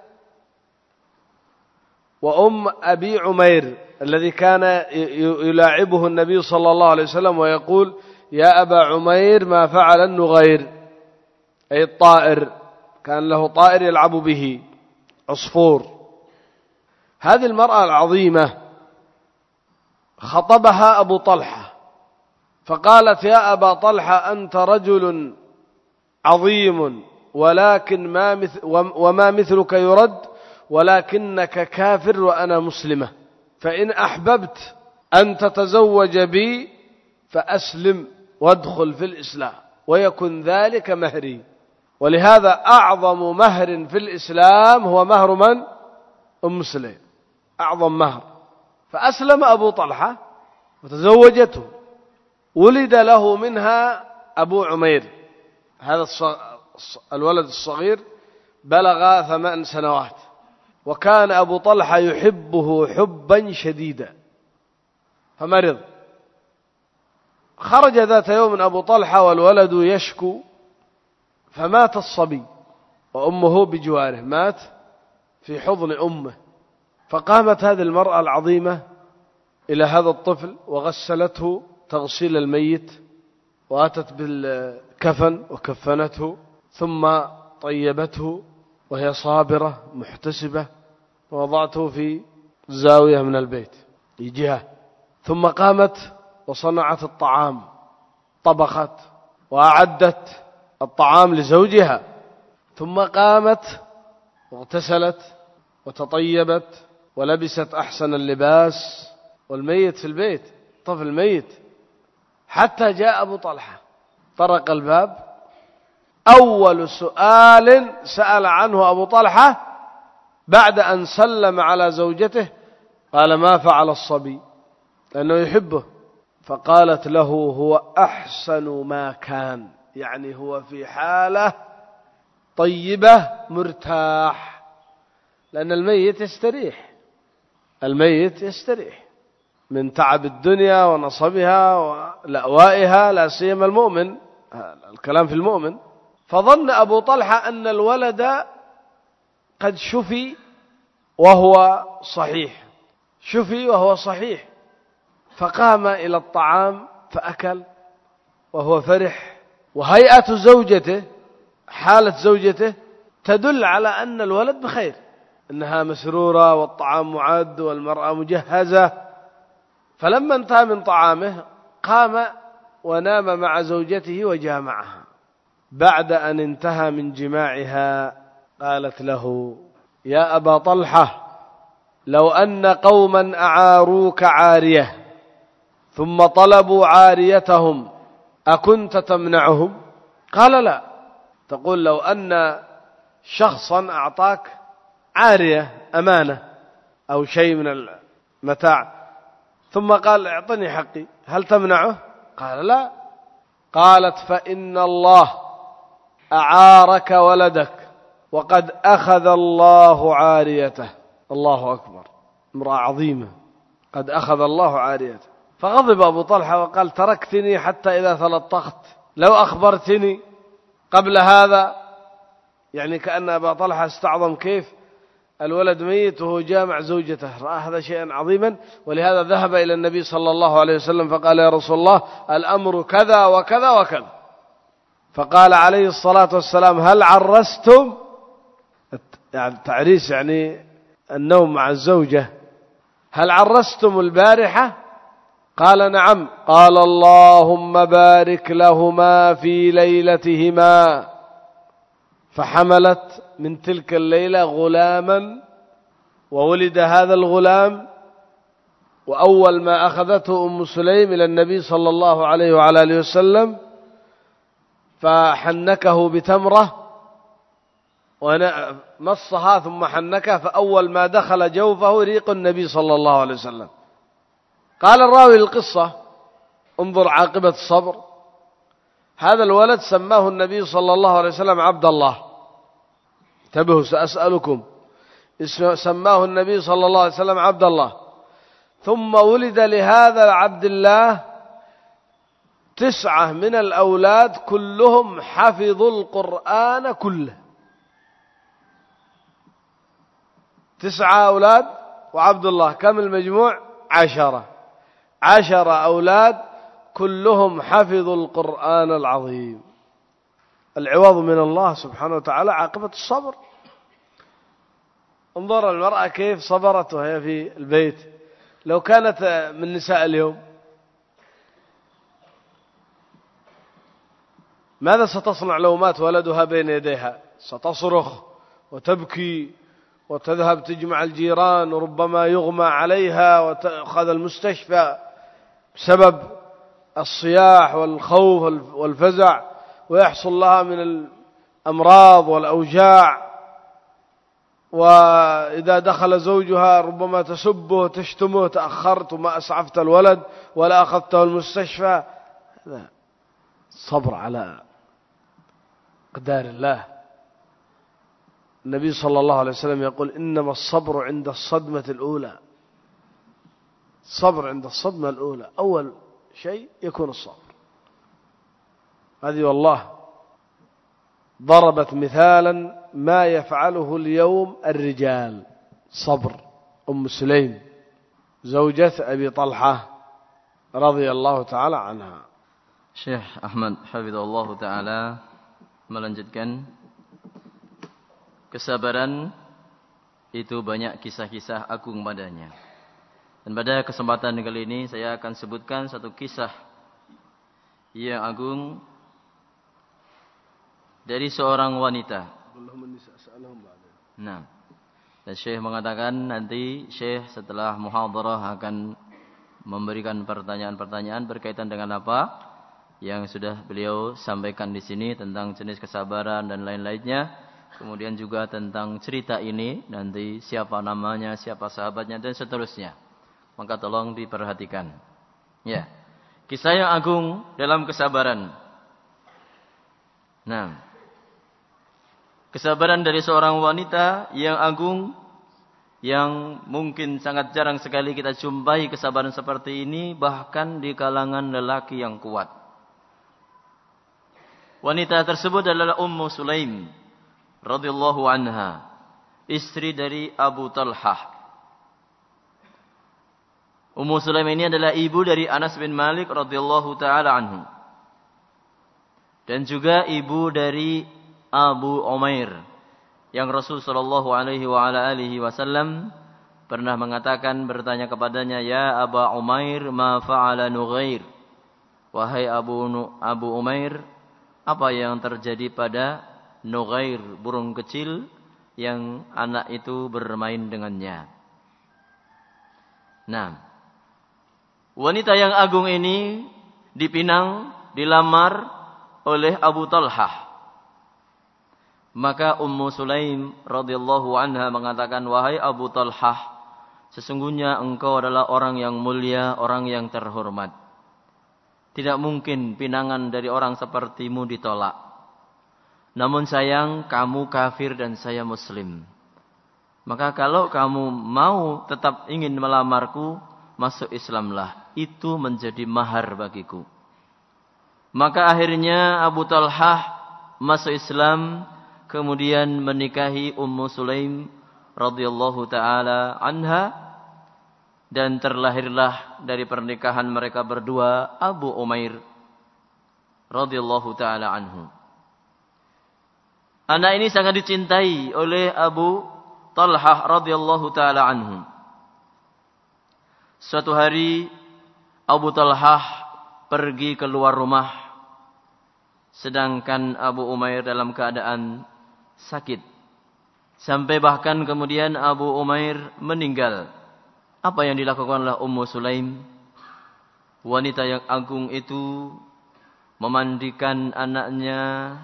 A: وأم أبي عمير الذي كان يلاعبه النبي صلى الله عليه وسلم ويقول يا أبا عمير ما فعل النغير أي الطائر كان له طائر يلعب به عصفور. هذه المرأة العظيمة خطبها أبو طلحة فقالت يا أبا طلحة أنت رجل عظيم. ولكن ما مثل وما مثلك يرد ولكنك كافر وأنا مسلمة. فإن أحببت أن تتزوج بي فأسلم وادخل في الإسلام ويكن ذلك مهري. ولهذا أعظم مهر في الإسلام هو مهر من؟ أم سليم. أعظم مهر. فأسلم أبو طلحة وتزوجته. ولد له منها أبو عمير. هذا الولد الصغير بلغ ثمان سنوات وكان أبو طلحة يحبه حبا شديدا فمرض. خرج ذات يوم أبو طلحة والولد يشكو فمات الصبي وأمه بجواره مات في حضن أمه. فقامت هذه المرأة العظيمة إلى هذا الطفل وغسلته تغسيل الميت وأتت بالكفن وكفنته. ثم طيبته وهي صابرة محتسبة ووضعته في زاوية من البيت في جهة ثم قامت وصنعت الطعام طبخت وأعدت الطعام لزوجها. ثم قامت واغتسلت وتطيبت ولبست أحسن اللباس والميت في البيت طفل ميت حتى جاء أبو طلحة طرق الباب أول سؤال سأل عنه أبو طلحة بعد أن سلم على زوجته قال ما فعل الصبي؟ لأنه يحبه. فقالت له هو أحسن ما كان. يعني هو في حالة طيبة مرتاح. لأن الميت يستريح. الميت يستريح. من تعب الدنيا ونصبها ولأوائها لا سيما المؤمن. الكلام في المؤمن. فظن أبو طلحة أن الولد قد شفي وهو صحيح. شفي وهو صحيح. فقام إلى الطعام فأكل وهو فرح. وهيئة زوجته حالة زوجته تدل على أن الولد بخير. إنها مسرورة والطعام معد والمرأة مجهزة. فلما انتهى من طعامه قام ونام مع زوجته وجامعها. بعد أن انتهى من جماعها قالت له يا أبا طلحة لو أن قوما أعاروك عارية ثم طلبوا عاريتهم أكنت تمنعهم؟ قال لا. تقول لو أن شخصا أعطاك عارية أمانة أو شيء من المتاع. ثم قال اعطني حقي هل تمنعه؟ قال لا. قالت فإن الله أعارك ولدك وقد أخذ الله عاريته. الله أكبر. امرأة عظيمة. قد أخذ الله عاريته. فغضب أبو طلحة وقال تركتني حتى إذا تلطخت. لو أخبرتني قبل هذا. يعني كأن أبا طلحة استعظم كيف الولد ميت وهو جامع زوجته. رأى هذا شيئا عظيما. ولهذا ذهب إلى النبي صلى الله عليه وسلم فقال يا رسول الله الأمر كذا وكذا وكذا. فقال عليه الصلاة والسلام هل عرستم؟ يعني تعريس يعني النوم مع الزوجة. هل عرستم البارحة؟ قال نعم. قال اللهم بارك لهما في ليلتهما. فحملت من تلك الليلة غلاما وولد هذا الغلام وأول ما أخذته أم سليم إلى النبي صلى الله عليه وعلى آله وسلم فحنكه بتمرة ومصها ثم حنكه فأول ما دخل جوفه ريق النبي صلى الله عليه وسلم. قال الراوي القصة انظر عاقبة الصبر. هذا الولد سماه النبي صلى الله عليه وسلم عبد الله. انتبهوا سأسألكم. سماه النبي صلى الله عليه وسلم عبد الله. ثم ولد لهذا عبد الله تسعة من الأولاد كلهم حفظوا القرآن كله. تسعة أولاد وعبد الله كم المجموع؟ عشرة. عشرة أولاد كلهم حفظوا القرآن العظيم. العوض من الله سبحانه وتعالى عاقبة الصبر. انظر المرأة كيف صبرت وهي في البيت. لو كانت من نساء اليوم ماذا ستصنع لو مات ولدها بين يديها؟ ستصرخ وتبكي وتذهب تجمع الجيران وربما يغمى عليها وتأخذ المستشفى بسبب الصياح والخوف والفزع ويحصل لها من الأمراض والأوجاع. وإذا دخل زوجها ربما تسبه وتشتمه تأخرت وما أسعفت الولد ولا أخذته المستشفى. هذا صبر على قدار الله. النبي صلى الله عليه وسلم يقول إنما الصبر عند الصدمة الأولى. الصبر عند الصدمة الأولى. أول شيء يكون الصبر. هذه والله ضربت مثالا ما يفعله اليوم الرجال. صبر. أم سليم زوجة أبي طلحة رضي الله تعالى عنها.
C: Syekh Ahmad Hafizullah Ta'ala melanjutkan kesabaran itu banyak kisah-kisah agung padanya. Dan pada kesempatan kali ini saya akan sebutkan satu kisah yang agung dari seorang wanita. Nah, dan Syekh mengatakan nanti Syekh setelah muhadarah akan memberikan pertanyaan-pertanyaan berkaitan dengan apa yang sudah beliau sampaikan di sini tentang jenis kesabaran dan lain-lainnya. Kemudian juga tentang cerita ini nanti siapa namanya, siapa sahabatnya dan seterusnya. Maka tolong diperhatikan. Ya. Kisah yang agung dalam kesabaran. Nah, Kesabaran dari seorang wanita yang agung yang mungkin sangat jarang sekali kita jumpai kesabaran seperti ini bahkan di kalangan lelaki yang kuat. Wanita tersebut adalah Ummu Sulaim radhiyallahu anha. istri dari Abu Talhah. Ummu Sulaim ini adalah ibu dari Anas bin Malik radhiyallahu taala anhu. Dan juga ibu dari Abu Umair yang Rasul sallallahu alaihi wa ala alihi wasallam pernah mengatakan bertanya kepadanya, "Ya Abu Umair, ma fa'ala Nughair?" Wahai Abu Abu Umair, apa yang terjadi pada Nughair, burung kecil yang anak itu bermain dengannya? Nah, wanita yang agung ini dipinang, dilamar oleh Abu Talhah. Maka Ummu Sulaim radhiyallahu anha mengatakan, "Wahai Abu Talhah, sesungguhnya engkau adalah orang yang mulia, orang yang terhormat. Tidak mungkin pinangan dari orang sepertimu ditolak. Namun sayang, kamu kafir dan saya muslim. Maka kalau kamu mau tetap ingin melamarku, masuk Islamlah. Itu menjadi mahar bagiku." Maka akhirnya Abu Talhah masuk Islam kemudian menikahi Ummu Sulaim radhiyallahu taala anha dan terlahirlah dari pernikahan mereka berdua Abu Umair radhiyallahu taala anhu. Anak ini sangat dicintai oleh Abu Talhah radhiyallahu taala anhu. Suatu hari Abu Talhah pergi keluar rumah sedangkan Abu Umair dalam keadaan sakit. Sampai bahkan kemudian Abu Umair meninggal. Apa yang dilakukan oleh Ummu Sulaim? Wanita yang agung itu memandikan anaknya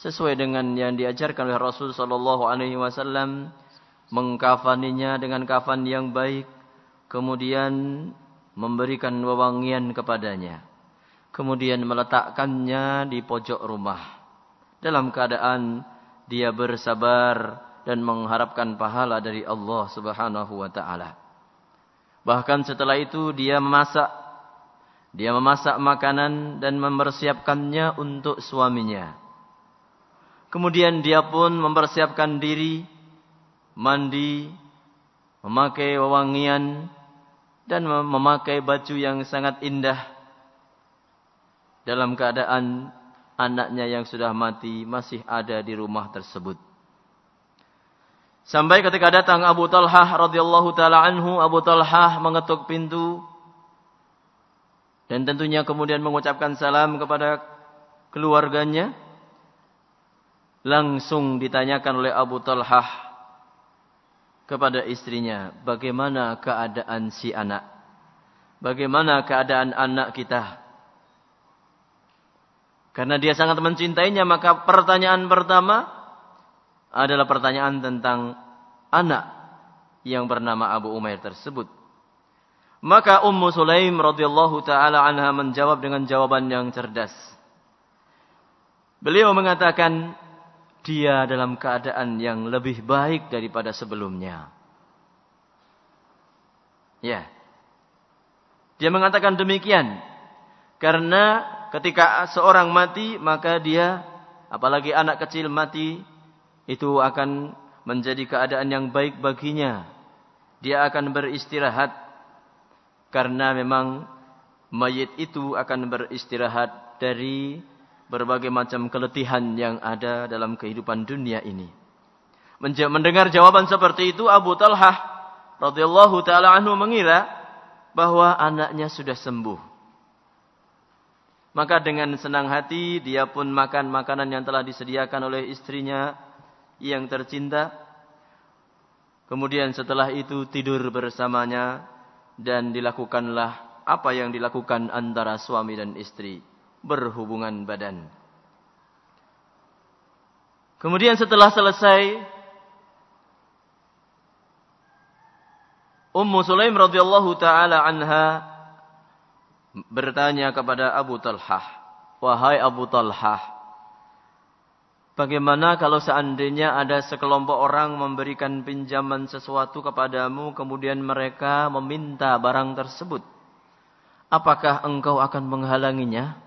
C: sesuai dengan yang diajarkan oleh Rasul sallallahu alaihi wasallam, mengkafaninya dengan kafan yang baik, kemudian memberikan wewangian kepadanya. Kemudian meletakkannya di pojok rumah dalam keadaan dia bersabar dan mengharapkan pahala dari Allah Subhanahu wa taala. Bahkan setelah itu dia memasak dia memasak makanan dan mempersiapkannya untuk suaminya. Kemudian dia pun mempersiapkan diri mandi, memakai wewangian dan memakai baju yang sangat indah dalam keadaan anaknya yang sudah mati masih ada di rumah tersebut. Sampai ketika datang Abu Talhah radhiyallahu taala anhu, Abu Talhah mengetuk pintu dan tentunya kemudian mengucapkan salam kepada keluarganya. Langsung ditanyakan oleh Abu Talhah kepada istrinya, bagaimana keadaan si anak? Bagaimana keadaan anak kita? Karena dia sangat mencintainya, maka pertanyaan pertama adalah pertanyaan tentang anak yang bernama Abu Umair tersebut. Maka Ummu Sulaim radhiyallahu taala anha menjawab dengan jawaban yang cerdas. Beliau mengatakan dia dalam keadaan yang lebih baik daripada sebelumnya. Ya. Dia mengatakan demikian karena ketika seorang mati maka dia apalagi anak kecil mati itu akan menjadi keadaan yang baik baginya. Dia akan beristirahat karena memang mayit itu akan beristirahat dari berbagai macam keletihan yang ada dalam kehidupan dunia ini. Mendengar jawaban seperti itu Abu Talhah radhiyallahu taala anhu mengira bahwa anaknya sudah sembuh. Maka dengan senang hati dia pun makan makanan yang telah disediakan oleh istrinya yang tercinta. Kemudian setelah itu tidur bersamanya dan dilakukanlah apa yang dilakukan antara suami dan istri. Berhubungan badan. Kemudian setelah selesai Ummu Sulaim radhiyallahu taala anha bertanya kepada Abu Talhah, "Wahai Abu Talhah, bagaimana kalau seandainya ada sekelompok orang memberikan pinjaman sesuatu kepadamu kemudian mereka meminta barang tersebut? Apakah engkau akan menghalanginya?"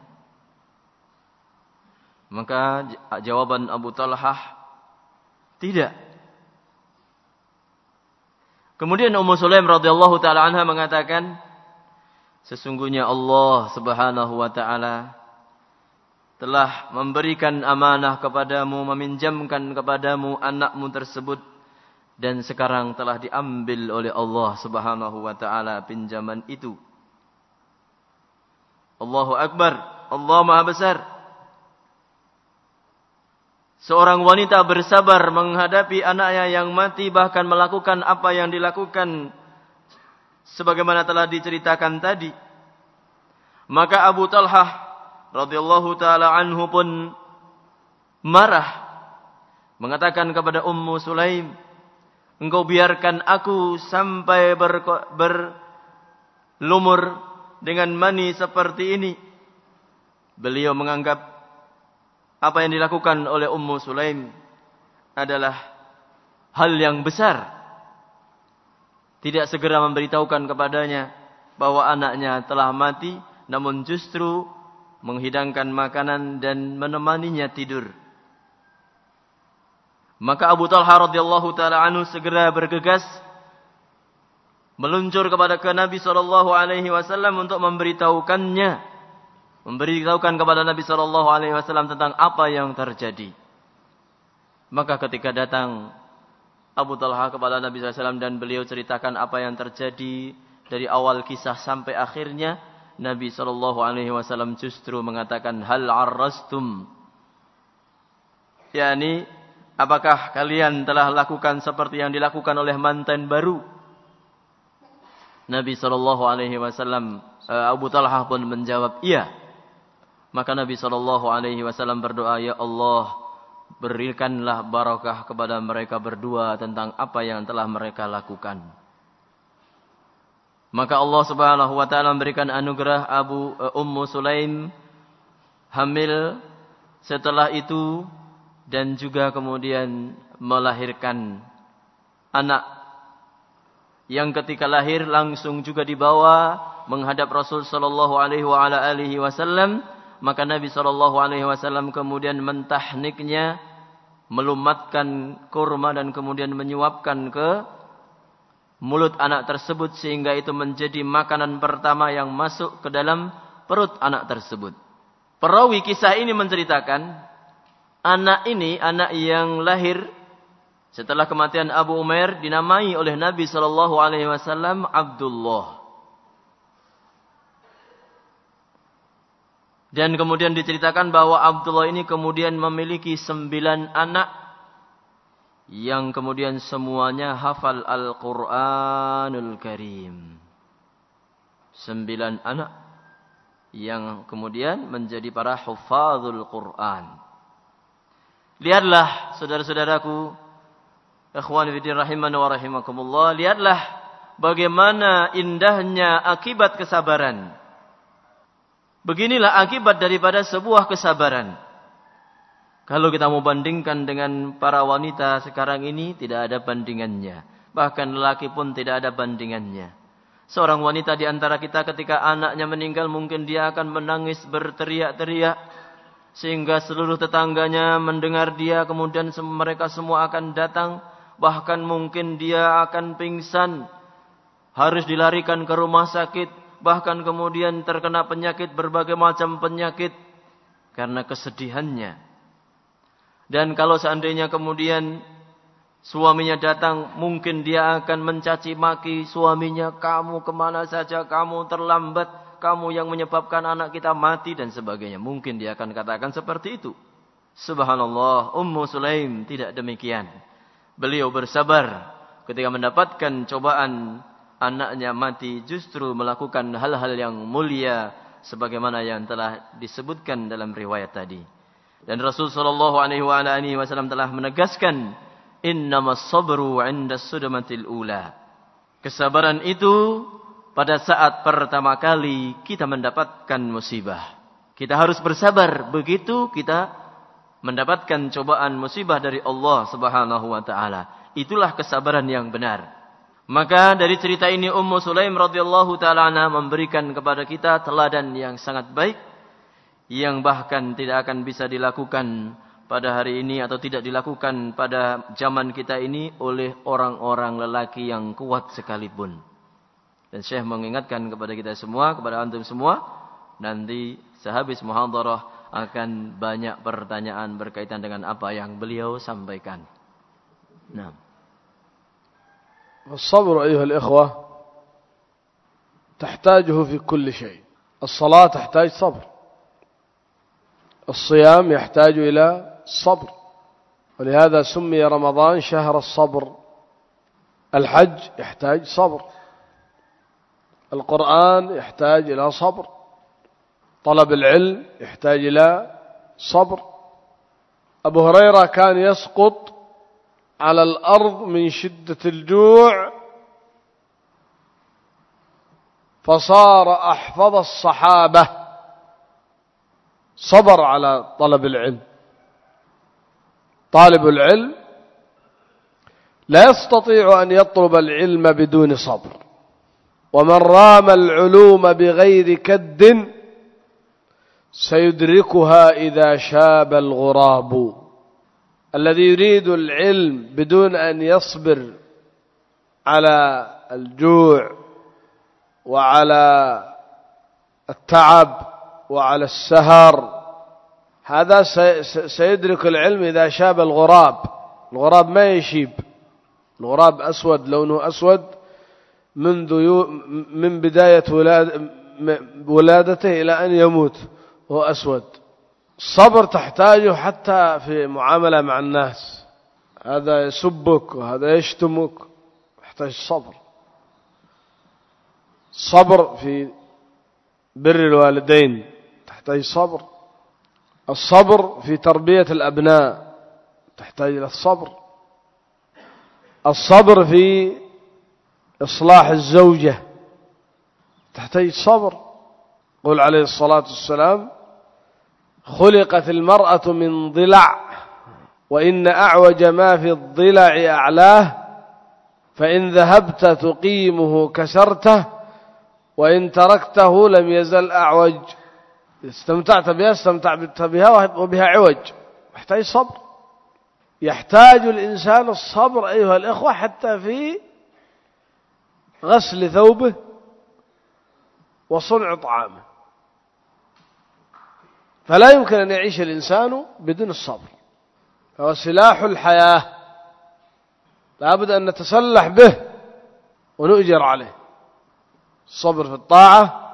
C: Maka jawaban Abu Talhah, "Tidak." Kemudian Ummu Sulaim radhiyallahu taala anha mengatakan, sesungguhnya Allah Subhanahu wa taala telah memberikan amanah kepadamu, meminjamkan kepadamu anakmu tersebut dan sekarang telah diambil oleh Allah Subhanahu wa taala pinjaman itu. Allahu akbar, Allah Maha besar. Seorang wanita bersabar menghadapi anaknya yang mati bahkan melakukan apa yang dilakukan sebagaimana telah diceritakan tadi. Maka Abu Talhah radhiyallahu taala anhu pun marah mengatakan kepada Ummu Sulaim, "Engkau biarkan aku sampai ber, berlumur dengan mani seperti ini." Beliau menganggap apa yang dilakukan oleh Ummu Sulaim adalah hal yang besar. Tidak segera memberitahukan kepadanya bahwa anaknya telah mati, namun justru menghidangkan makanan dan menemaninya tidur. Maka Abu Talha radhiyallahu taala anhu segera bergegas meluncur kepada ke Nabi sallallahu alaihi wasallam untuk memberitahukannya memberitahukan kepada Nabi Shallallahu Alaihi Wasallam tentang apa yang terjadi. Maka ketika datang Abu Talha kepada Nabi SAW dan beliau ceritakan apa yang terjadi dari awal kisah sampai akhirnya, Nabi Shallallahu Alaihi Wasallam justru mengatakan hal arrastum, yakni apakah kalian telah lakukan seperti yang dilakukan oleh mantan baru? Nabi Shallallahu Alaihi Wasallam eh, Abu Talha pun menjawab iya. Maka Nabi Shallallahu Alaihi Wasallam berdoa, Ya Allah, berikanlah barakah kepada mereka berdua tentang apa yang telah mereka lakukan. Maka Allah Subhanahu Wa Taala memberikan anugerah Abu uh, Ummu Sulaim hamil setelah itu dan juga kemudian melahirkan anak. Yang ketika lahir langsung juga dibawa menghadap Rasul sallallahu alaihi wasallam. Maka Nabi Shallallahu Alaihi Wasallam kemudian mentahniknya, melumatkan kurma dan kemudian menyuapkan ke mulut anak tersebut sehingga itu menjadi makanan pertama yang masuk ke dalam perut anak tersebut. Perawi kisah ini menceritakan anak ini anak yang lahir setelah kematian Abu Umair dinamai oleh Nabi Shallallahu Alaihi Wasallam Abdullah. Dan kemudian diceritakan bahwa Abdullah ini kemudian memiliki sembilan anak yang kemudian semuanya hafal Al-Quranul Karim. Sembilan anak yang kemudian menjadi para hufazul Quran. Lihatlah saudara-saudaraku, ikhwan fillah rahiman wa rahimakumullah, lihatlah bagaimana indahnya akibat kesabaran Beginilah akibat daripada sebuah kesabaran. Kalau kita mau bandingkan dengan para wanita sekarang ini, tidak ada bandingannya. Bahkan lelaki pun tidak ada bandingannya. Seorang wanita di antara kita ketika anaknya meninggal, mungkin dia akan menangis berteriak-teriak. Sehingga seluruh tetangganya mendengar dia, kemudian mereka semua akan datang. Bahkan mungkin dia akan pingsan. Harus dilarikan ke rumah sakit bahkan kemudian terkena penyakit berbagai macam penyakit karena kesedihannya. Dan kalau seandainya kemudian suaminya datang, mungkin dia akan mencaci maki suaminya, kamu ke mana saja, kamu terlambat, kamu yang menyebabkan anak kita mati dan sebagainya. Mungkin dia akan katakan seperti itu. Subhanallah, Ummu Sulaim tidak demikian. Beliau bersabar ketika mendapatkan cobaan anaknya mati justru melakukan hal-hal yang mulia sebagaimana yang telah disebutkan dalam riwayat tadi. Dan Rasul sallallahu alaihi wasallam telah menegaskan innamas sabru 'inda sudmatil ula. Kesabaran itu pada saat pertama kali kita mendapatkan musibah. Kita harus bersabar begitu kita mendapatkan cobaan musibah dari Allah Subhanahu wa taala. Itulah kesabaran yang benar. Maka dari cerita ini Ummu Sulaim radhiyallahu taala memberikan kepada kita teladan yang sangat baik yang bahkan tidak akan bisa dilakukan pada hari ini atau tidak dilakukan pada zaman kita ini oleh orang-orang lelaki yang kuat sekalipun. Dan Syekh mengingatkan kepada kita semua, kepada antum semua, nanti sehabis muhadarah akan banyak pertanyaan berkaitan dengan apa yang beliau sampaikan. Nah.
A: الصبر أيها الإخوة تحتاجه في كل شيء الصلاة تحتاج صبر الصيام يحتاج إلى الصبر ولهذا سمي رمضان شهر الصبر. الحج يحتاج صبر. القرآن يحتاج إلى صبر. طلب العلم يحتاج إلى صبر. أبو هريرة كان يسقط على الأرض من شدة الجوع فصار أحفظ الصحابة. صبر على طلب العلم. طالب العلم لا يستطيع أن يطلب العلم بدون صبر. ومن رام العلوم بغير كد سيدركها إذا شاب الغراب. الذي يريد العلم بدون أن يصبر على الجوع وعلى التعب وعلى السهر. هذا سيدرك العلم إذا شاب الغراب. الغراب ما يشيب. الغراب أسود لونه أسود. منذ من بداية ولاد ولادته إلى أن يموت هو أسود. الصبر تحتاجه حتى في معاملة مع الناس. هذا يسبك وهذا يشتمك. يحتاج صبر. صبر في بر الوالدين. تحتاج صبر. الصبر في تربية الأبناء تحتاج إلى الصبر. الصبر في إصلاح الزوجة تحتاج صبر. قل عليه الصلاة والسلام خلقت المرأة من ضلع وإن أعوج ما في الضلع أعلاه فإن ذهبت تقيمه كسرته وإن تركته لم يزل أعوج. استمتعت بها استمتعت بها وبها عوج. يحتاج صبر. يحتاج الإنسان الصبر أيها الإخوة حتى في غسل ثوبه وصنع طعامه. فلا يمكن أن يعيش الإنسان بدون الصبر. فهو سلاح الحياة. لابد أن نتسلح به ونؤجر عليه. الصبر في الطاعة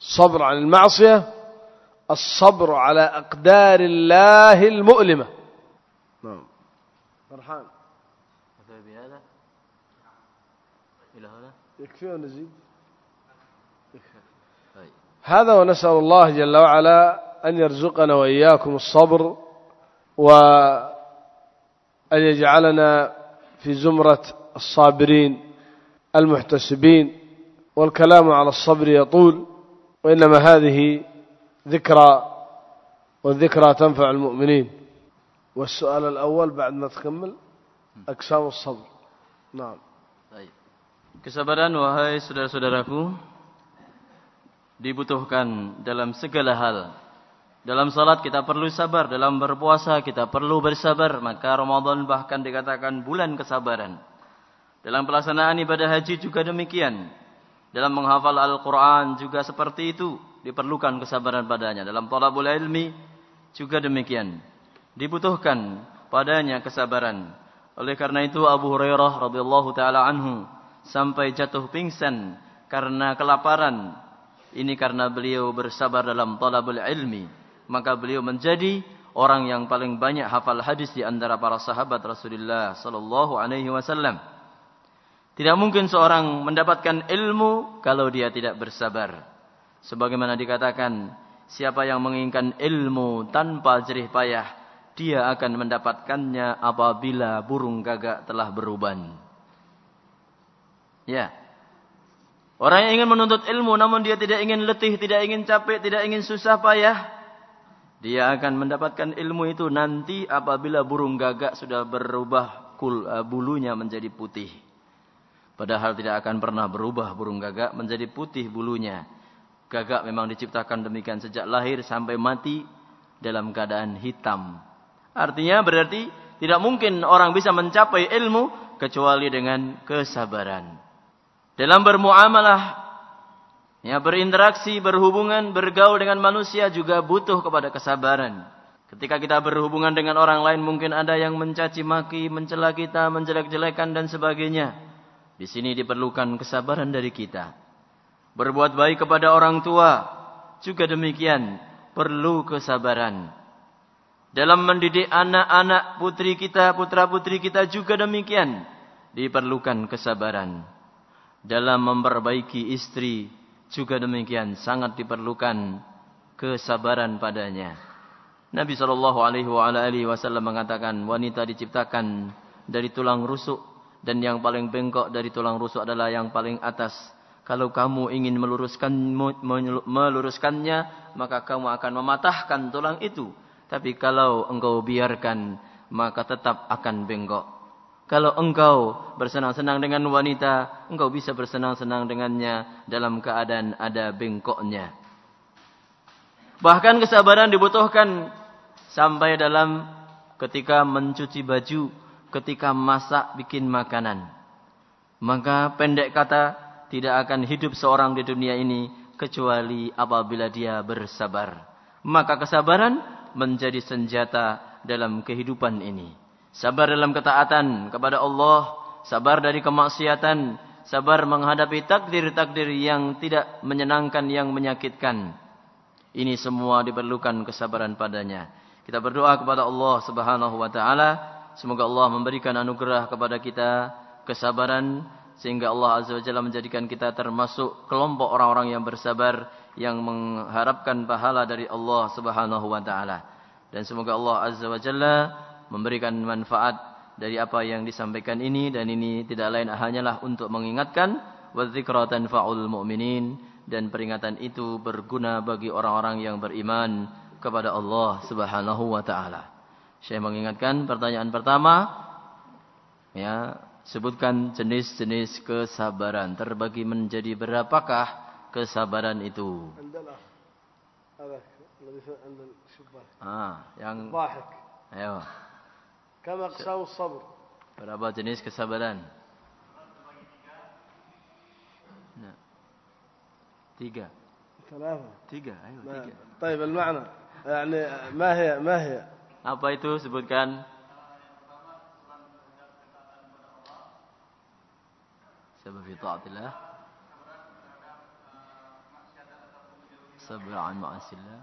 A: الصبر عن المعصية الصبر على أقدار الله المؤلمة. نعم. فرحان.
C: بهذا؟ إلى هنا
A: يكفي. ونزيد هذا ونسأل الله جل وعلا أن يرزقنا وإياكم الصبر وأن يجعلنا في زمرة الصابرين المحتسبين. والكلام على الصبر يطول وإنما هذه ذكرى والذكرى تنفع المؤمنين والسؤال الأول بعد ما تكمل أقسام الصبر نعم
C: Kesabaran wahai saudara-saudaraku dibutuhkan dalam segala hal. Dalam salat kita perlu sabar, dalam berpuasa kita perlu bersabar, maka Ramadan bahkan dikatakan bulan kesabaran. Dalam pelaksanaan ibadah haji juga demikian. Dalam menghafal Al-Quran juga seperti itu. Diperlukan kesabaran padanya. Dalam talabul ilmi juga demikian. Dibutuhkan padanya kesabaran. Oleh karena itu Abu Hurairah radhiyallahu taala anhu sampai jatuh pingsan karena kelaparan. Ini karena beliau bersabar dalam talabul ilmi. Maka beliau menjadi orang yang paling banyak hafal hadis di antara para sahabat Rasulullah sallallahu alaihi wasallam. Tidak mungkin seorang mendapatkan ilmu kalau dia tidak bersabar. Sebagaimana dikatakan, siapa yang menginginkan ilmu tanpa jerih payah, dia akan mendapatkannya apabila burung gagak telah beruban. Ya. Orang yang ingin menuntut ilmu namun dia tidak ingin letih, tidak ingin capek, tidak ingin susah payah, dia akan mendapatkan ilmu itu nanti apabila burung gagak sudah berubah eh, bulunya menjadi putih. Padahal tidak akan pernah berubah burung gagak menjadi putih bulunya. Gagak memang diciptakan demikian sejak lahir sampai mati dalam keadaan hitam. Artinya berarti tidak mungkin orang bisa mencapai ilmu kecuali dengan kesabaran. Dalam bermuamalah Ya, berinteraksi, berhubungan, bergaul dengan manusia juga butuh kepada kesabaran. Ketika kita berhubungan dengan orang lain mungkin ada yang mencaci maki, mencela kita, menjelek-jelekan dan sebagainya. Di sini diperlukan kesabaran dari kita. Berbuat baik kepada orang tua juga demikian, perlu kesabaran. Dalam mendidik anak-anak putri kita, putra-putri kita juga demikian, diperlukan kesabaran. Dalam memperbaiki istri, juga demikian sangat diperlukan kesabaran padanya. Nabi sallallahu alaihi wasallam mengatakan wanita diciptakan dari tulang rusuk dan yang paling bengkok dari tulang rusuk adalah yang paling atas. Kalau kamu ingin meluruskan meluruskannya, maka kamu akan mematahkan tulang itu. Tapi kalau engkau biarkan, maka tetap akan bengkok. Kalau engkau bersenang-senang dengan wanita, engkau bisa bersenang-senang dengannya dalam keadaan ada bengkoknya. Bahkan kesabaran dibutuhkan sampai dalam ketika mencuci baju, ketika masak bikin makanan. Maka pendek kata tidak akan hidup seorang di dunia ini kecuali apabila dia bersabar. Maka kesabaran menjadi senjata dalam kehidupan ini. Sabar dalam ketaatan kepada Allah, sabar dari kemaksiatan, sabar menghadapi takdir-takdir yang tidak menyenangkan, yang menyakitkan. Ini semua diperlukan kesabaran padanya. Kita berdoa kepada Allah Subhanahu wa taala, semoga Allah memberikan anugerah kepada kita kesabaran sehingga Allah Azza wa Jalla menjadikan kita termasuk kelompok orang-orang yang bersabar yang mengharapkan pahala dari Allah Subhanahu wa taala. Dan semoga Allah Azza wa Jalla memberikan manfaat dari apa yang disampaikan ini dan ini tidak lain hanyalah untuk mengingatkan wadzikra tanfa'ul mu'minin dan peringatan itu berguna bagi orang-orang yang beriman kepada Allah Subhanahu wa taala. Saya mengingatkan pertanyaan pertama ya, sebutkan jenis-jenis kesabaran. Terbagi menjadi berapakah kesabaran itu? Ah, yang Ayo.
A: كم أقسام الصبر
C: Berapa jenis kesabaran? Nah. Tiga.
A: ثلاثة
C: Tiga, ayo tiga.
A: طيب المعنى يعني ما هي ما هي
C: Apa itu sebutkan? Sebab fi ta'atillah. Sabr an ma'asillah.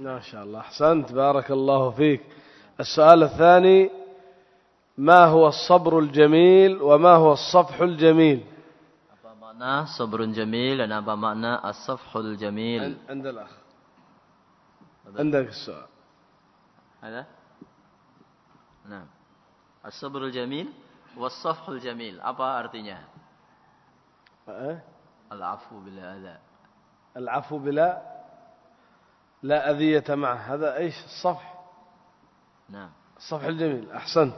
A: ما شاء الله. أحسنت. بارك الله فيك. السؤال الثاني ما هو الصبر الجميل وما هو الصفح الجميل؟
C: apa makna sabrun jamil dan apa makna as-safhul jamil
A: عند الأخ. عندك السؤال.
C: هذا؟ نعم. As-sabrul jamil was-safhul jamil apa artinya?
A: أه؟
C: al-afu bila adha
A: العفو بلا لا أذية معه هذا إيش الصفح
C: نعم
A: الصفح الجميل أحسنت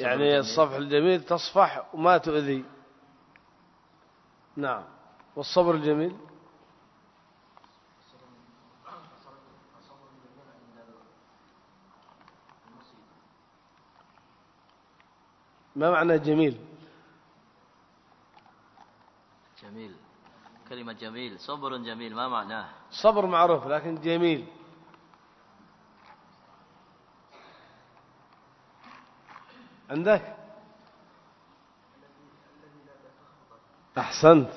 A: يعني
C: الجميل.
A: الصفح الجميل تصفح وما تؤذي نعم والصبر الجميل ما معنى جميل؟
C: جميل. كلمة جميل. صبر جميل ما معناه.
A: صبر معروف لكن جميل. عندك؟ أحسنت.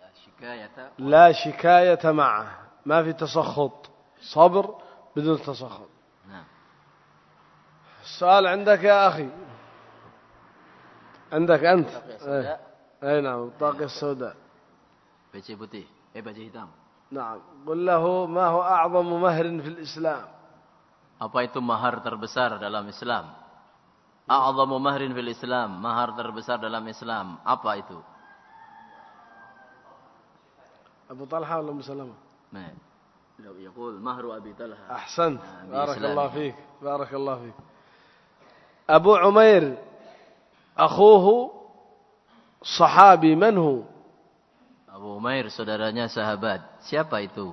C: لا شكاية.
A: لا شكاية معه. ما في تسخط. صبر بدون تسخط.
C: نعم.
A: السؤال عندك يا أخي. عندك أنت؟ أي, أي نعم البطاقة السوداء
C: baju putih eh baju hitam
A: نعم. قل له ما هو أعظم مهر في الإسلام؟
C: apa itu mahar terbesar dalam Islam a'zamu mahrin fil Islam mahar terbesar dalam Islam apa itu
A: أبو طلحة ولا أم سلمة؟
C: nah لو يقول مهر أبي طلحة.
A: أحسنت.
C: آه،
A: بارك. الله فيك بارك الله فيك. أبو عمير أخوه صحابي من هو
C: Abu Umair saudaranya sahabat siapa itu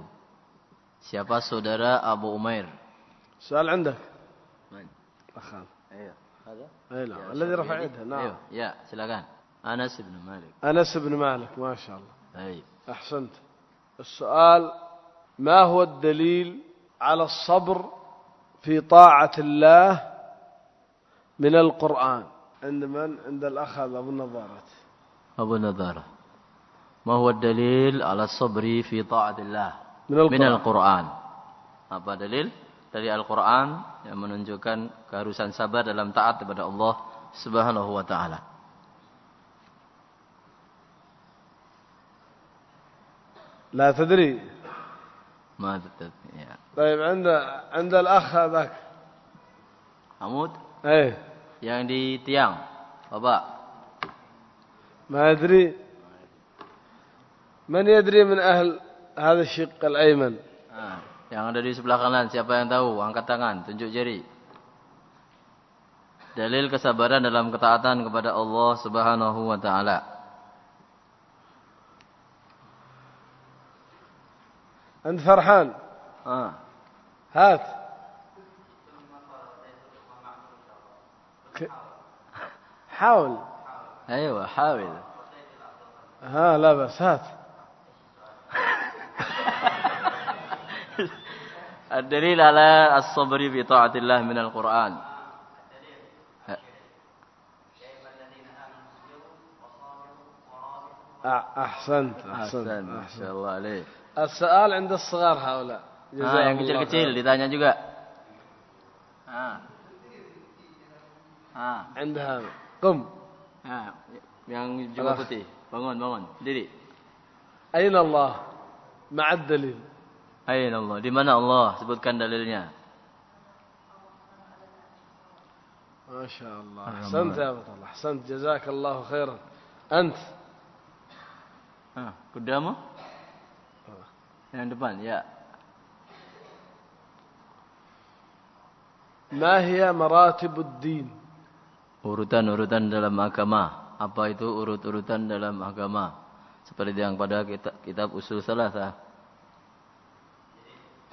C: Siapa saudara Abu Umair?
A: سؤال عندك. أخان
C: Ayo. Ada?
A: أي نعم الذي رفع يده نعم
C: ya, silakan. Anas bin Malik.
A: أنس بن مالك ما شاء الله
C: Baik.
A: أحسنت السؤال ما هو الدليل على الصبر في طاعة الله من القرآن عند من؟ عند الأخ هذا أبو النظارات.
C: أبو النظارات. ما هو الدليل على الصبر في طاعة الله؟
A: من القرآن,
C: من القرآن. أبا دليل؟ dari Al-Qur'an yang menunjukkan keharusan sabar dalam taat kepada Allah Subhanahu wa
A: لا تدري.
C: ما تدري
A: طيب عند عند الأخ هذاك.
C: عمود؟
A: إيه.
C: yang di tiang. Bapak.
A: ما يدري من يدري من أهل هذا الشق الأيمن
C: Ah, yang ada di sebelah kanan siapa yang tahu? Angkat tangan, tunjuk jari. Dalil kesabaran dalam ketaatan kepada Allah Subhanahu wa taala.
A: أنت فرحان
C: Ah,
A: هات حاول
C: ayo حاول.
A: ها لا بس هات [laughs]
C: الدليل على الصبر في طاعة الله من القرآن.
A: أحسنت أحسنت,
C: Masya
A: أحسنت.
C: Allah alaih.
A: السؤال عند الصغار هؤلاء
C: Ah,
A: جزاهم
C: yang
A: الله
C: kecil-kecil
A: خير.
C: ditanya juga. Ah. Ah,
A: عند هذا قم
C: ah, yang jubah putih. Bangun, bangun. Diri.
A: أين الله مع الدليل
C: Ayin Allah. Di mana Allah? Sebutkan dalilnya.
A: ما شاء الله أحسنت يا بطل أحسنت جزاك الله خيرا أنت
C: Ah? Yang depan, ya.
A: ما هي مراتب الدين
C: Urutan-urutan dalam agama. Apa itu urut-urutan dalam agama? Seperti yang pada kitab, kitab usul salasah.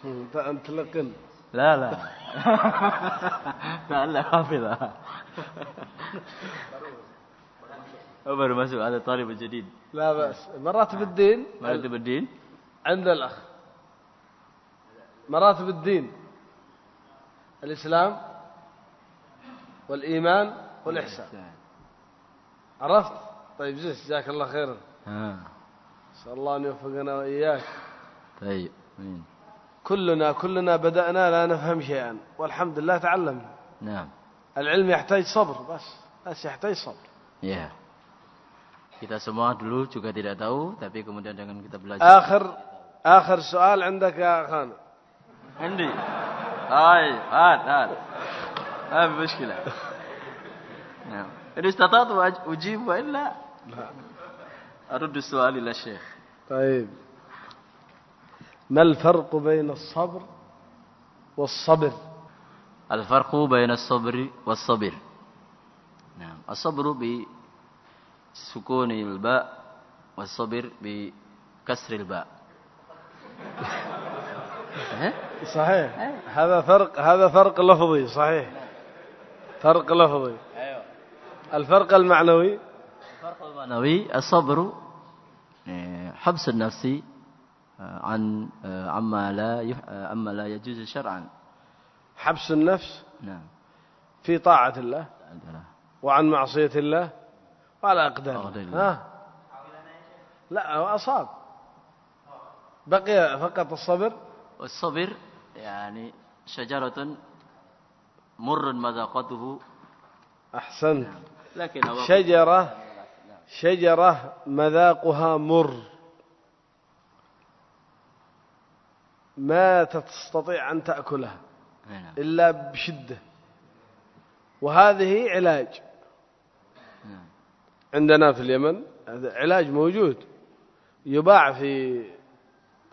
A: أنت أنت لقن
C: لا [laughs] لا لا حافظها baru masuk ada talib jadid
A: لا بأس مراتب الدين
C: مراتب الدين
A: عند الأخ مراتب الدين الإسلام والإيمان والإحسان. عرفت؟ طيب زين جزاك الله خيرا.
C: ها.
A: نسأل الله أن يوفقنا وإياك.
C: طيب مين
A: كلنا كلنا بدأنا لا نفهم شيئا والحمد لله تعلمنا.
C: نعم.
A: العلم يحتاج صبر بس بس يحتاج صبر.
C: ya kita semua dulu juga tidak tahu tapi kemudian dengan kita belajar.
A: آخر آخر سؤال عندك يا خان
C: عندي. هاي هات هات. ما في مشكلة. نعم. إن استطعت أجيب وإلا؟ أرد السؤال إلى الشيخ.
A: طيب. ما الفرق بين الصبر والصبر؟
C: الفرق بين الصبر والصبر. نعم. الصبر بسكون الباء والصبر بكسر الباء. [laughs] ها؟
A: صحيح. هذا فرق هذا فرق لفظي صحيح. فرق لفظي. الفرق المعنوي؟
C: الفرق المعنوي الصبر آه، حبس النفس آه، عن آه، عما لا عما لا يجوز شرعا.
A: حبس النفس؟
C: نعم.
A: في طاعة الله. وعن معصية الله؟ وعلى أقدار
C: الله.
A: ها؟ لا هو أصاب. بقي فقط الصبر؟
C: والصبر يعني شجرة مر مذاقته.
A: أحسنت.
C: لكن
A: شجرة شجرة مذاقها مر. ما تستطيع أن تأكلها
C: نعم.
A: إلا بشدة. وهذه علاج.
C: نعم.
A: عندنا في اليمن هذا علاج موجود. يباع في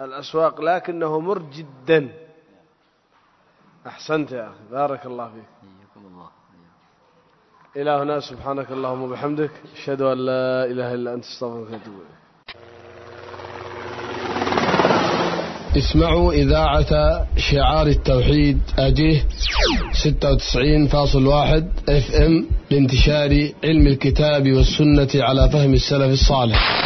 A: الأسواق لكنه مر جدا. أحسنت يا أخي. بارك الله فيك.
C: الله.
A: إلى هنا سبحانك اللهم وبحمدك أشهد أن لا إله إلا أنت أستغفرك وأتوب إليك. اسمعوا إذاعة شعار التوحيد أجيه 96.1 اف ام لانتشار علم الكتاب والسنة على فهم السلف الصالح.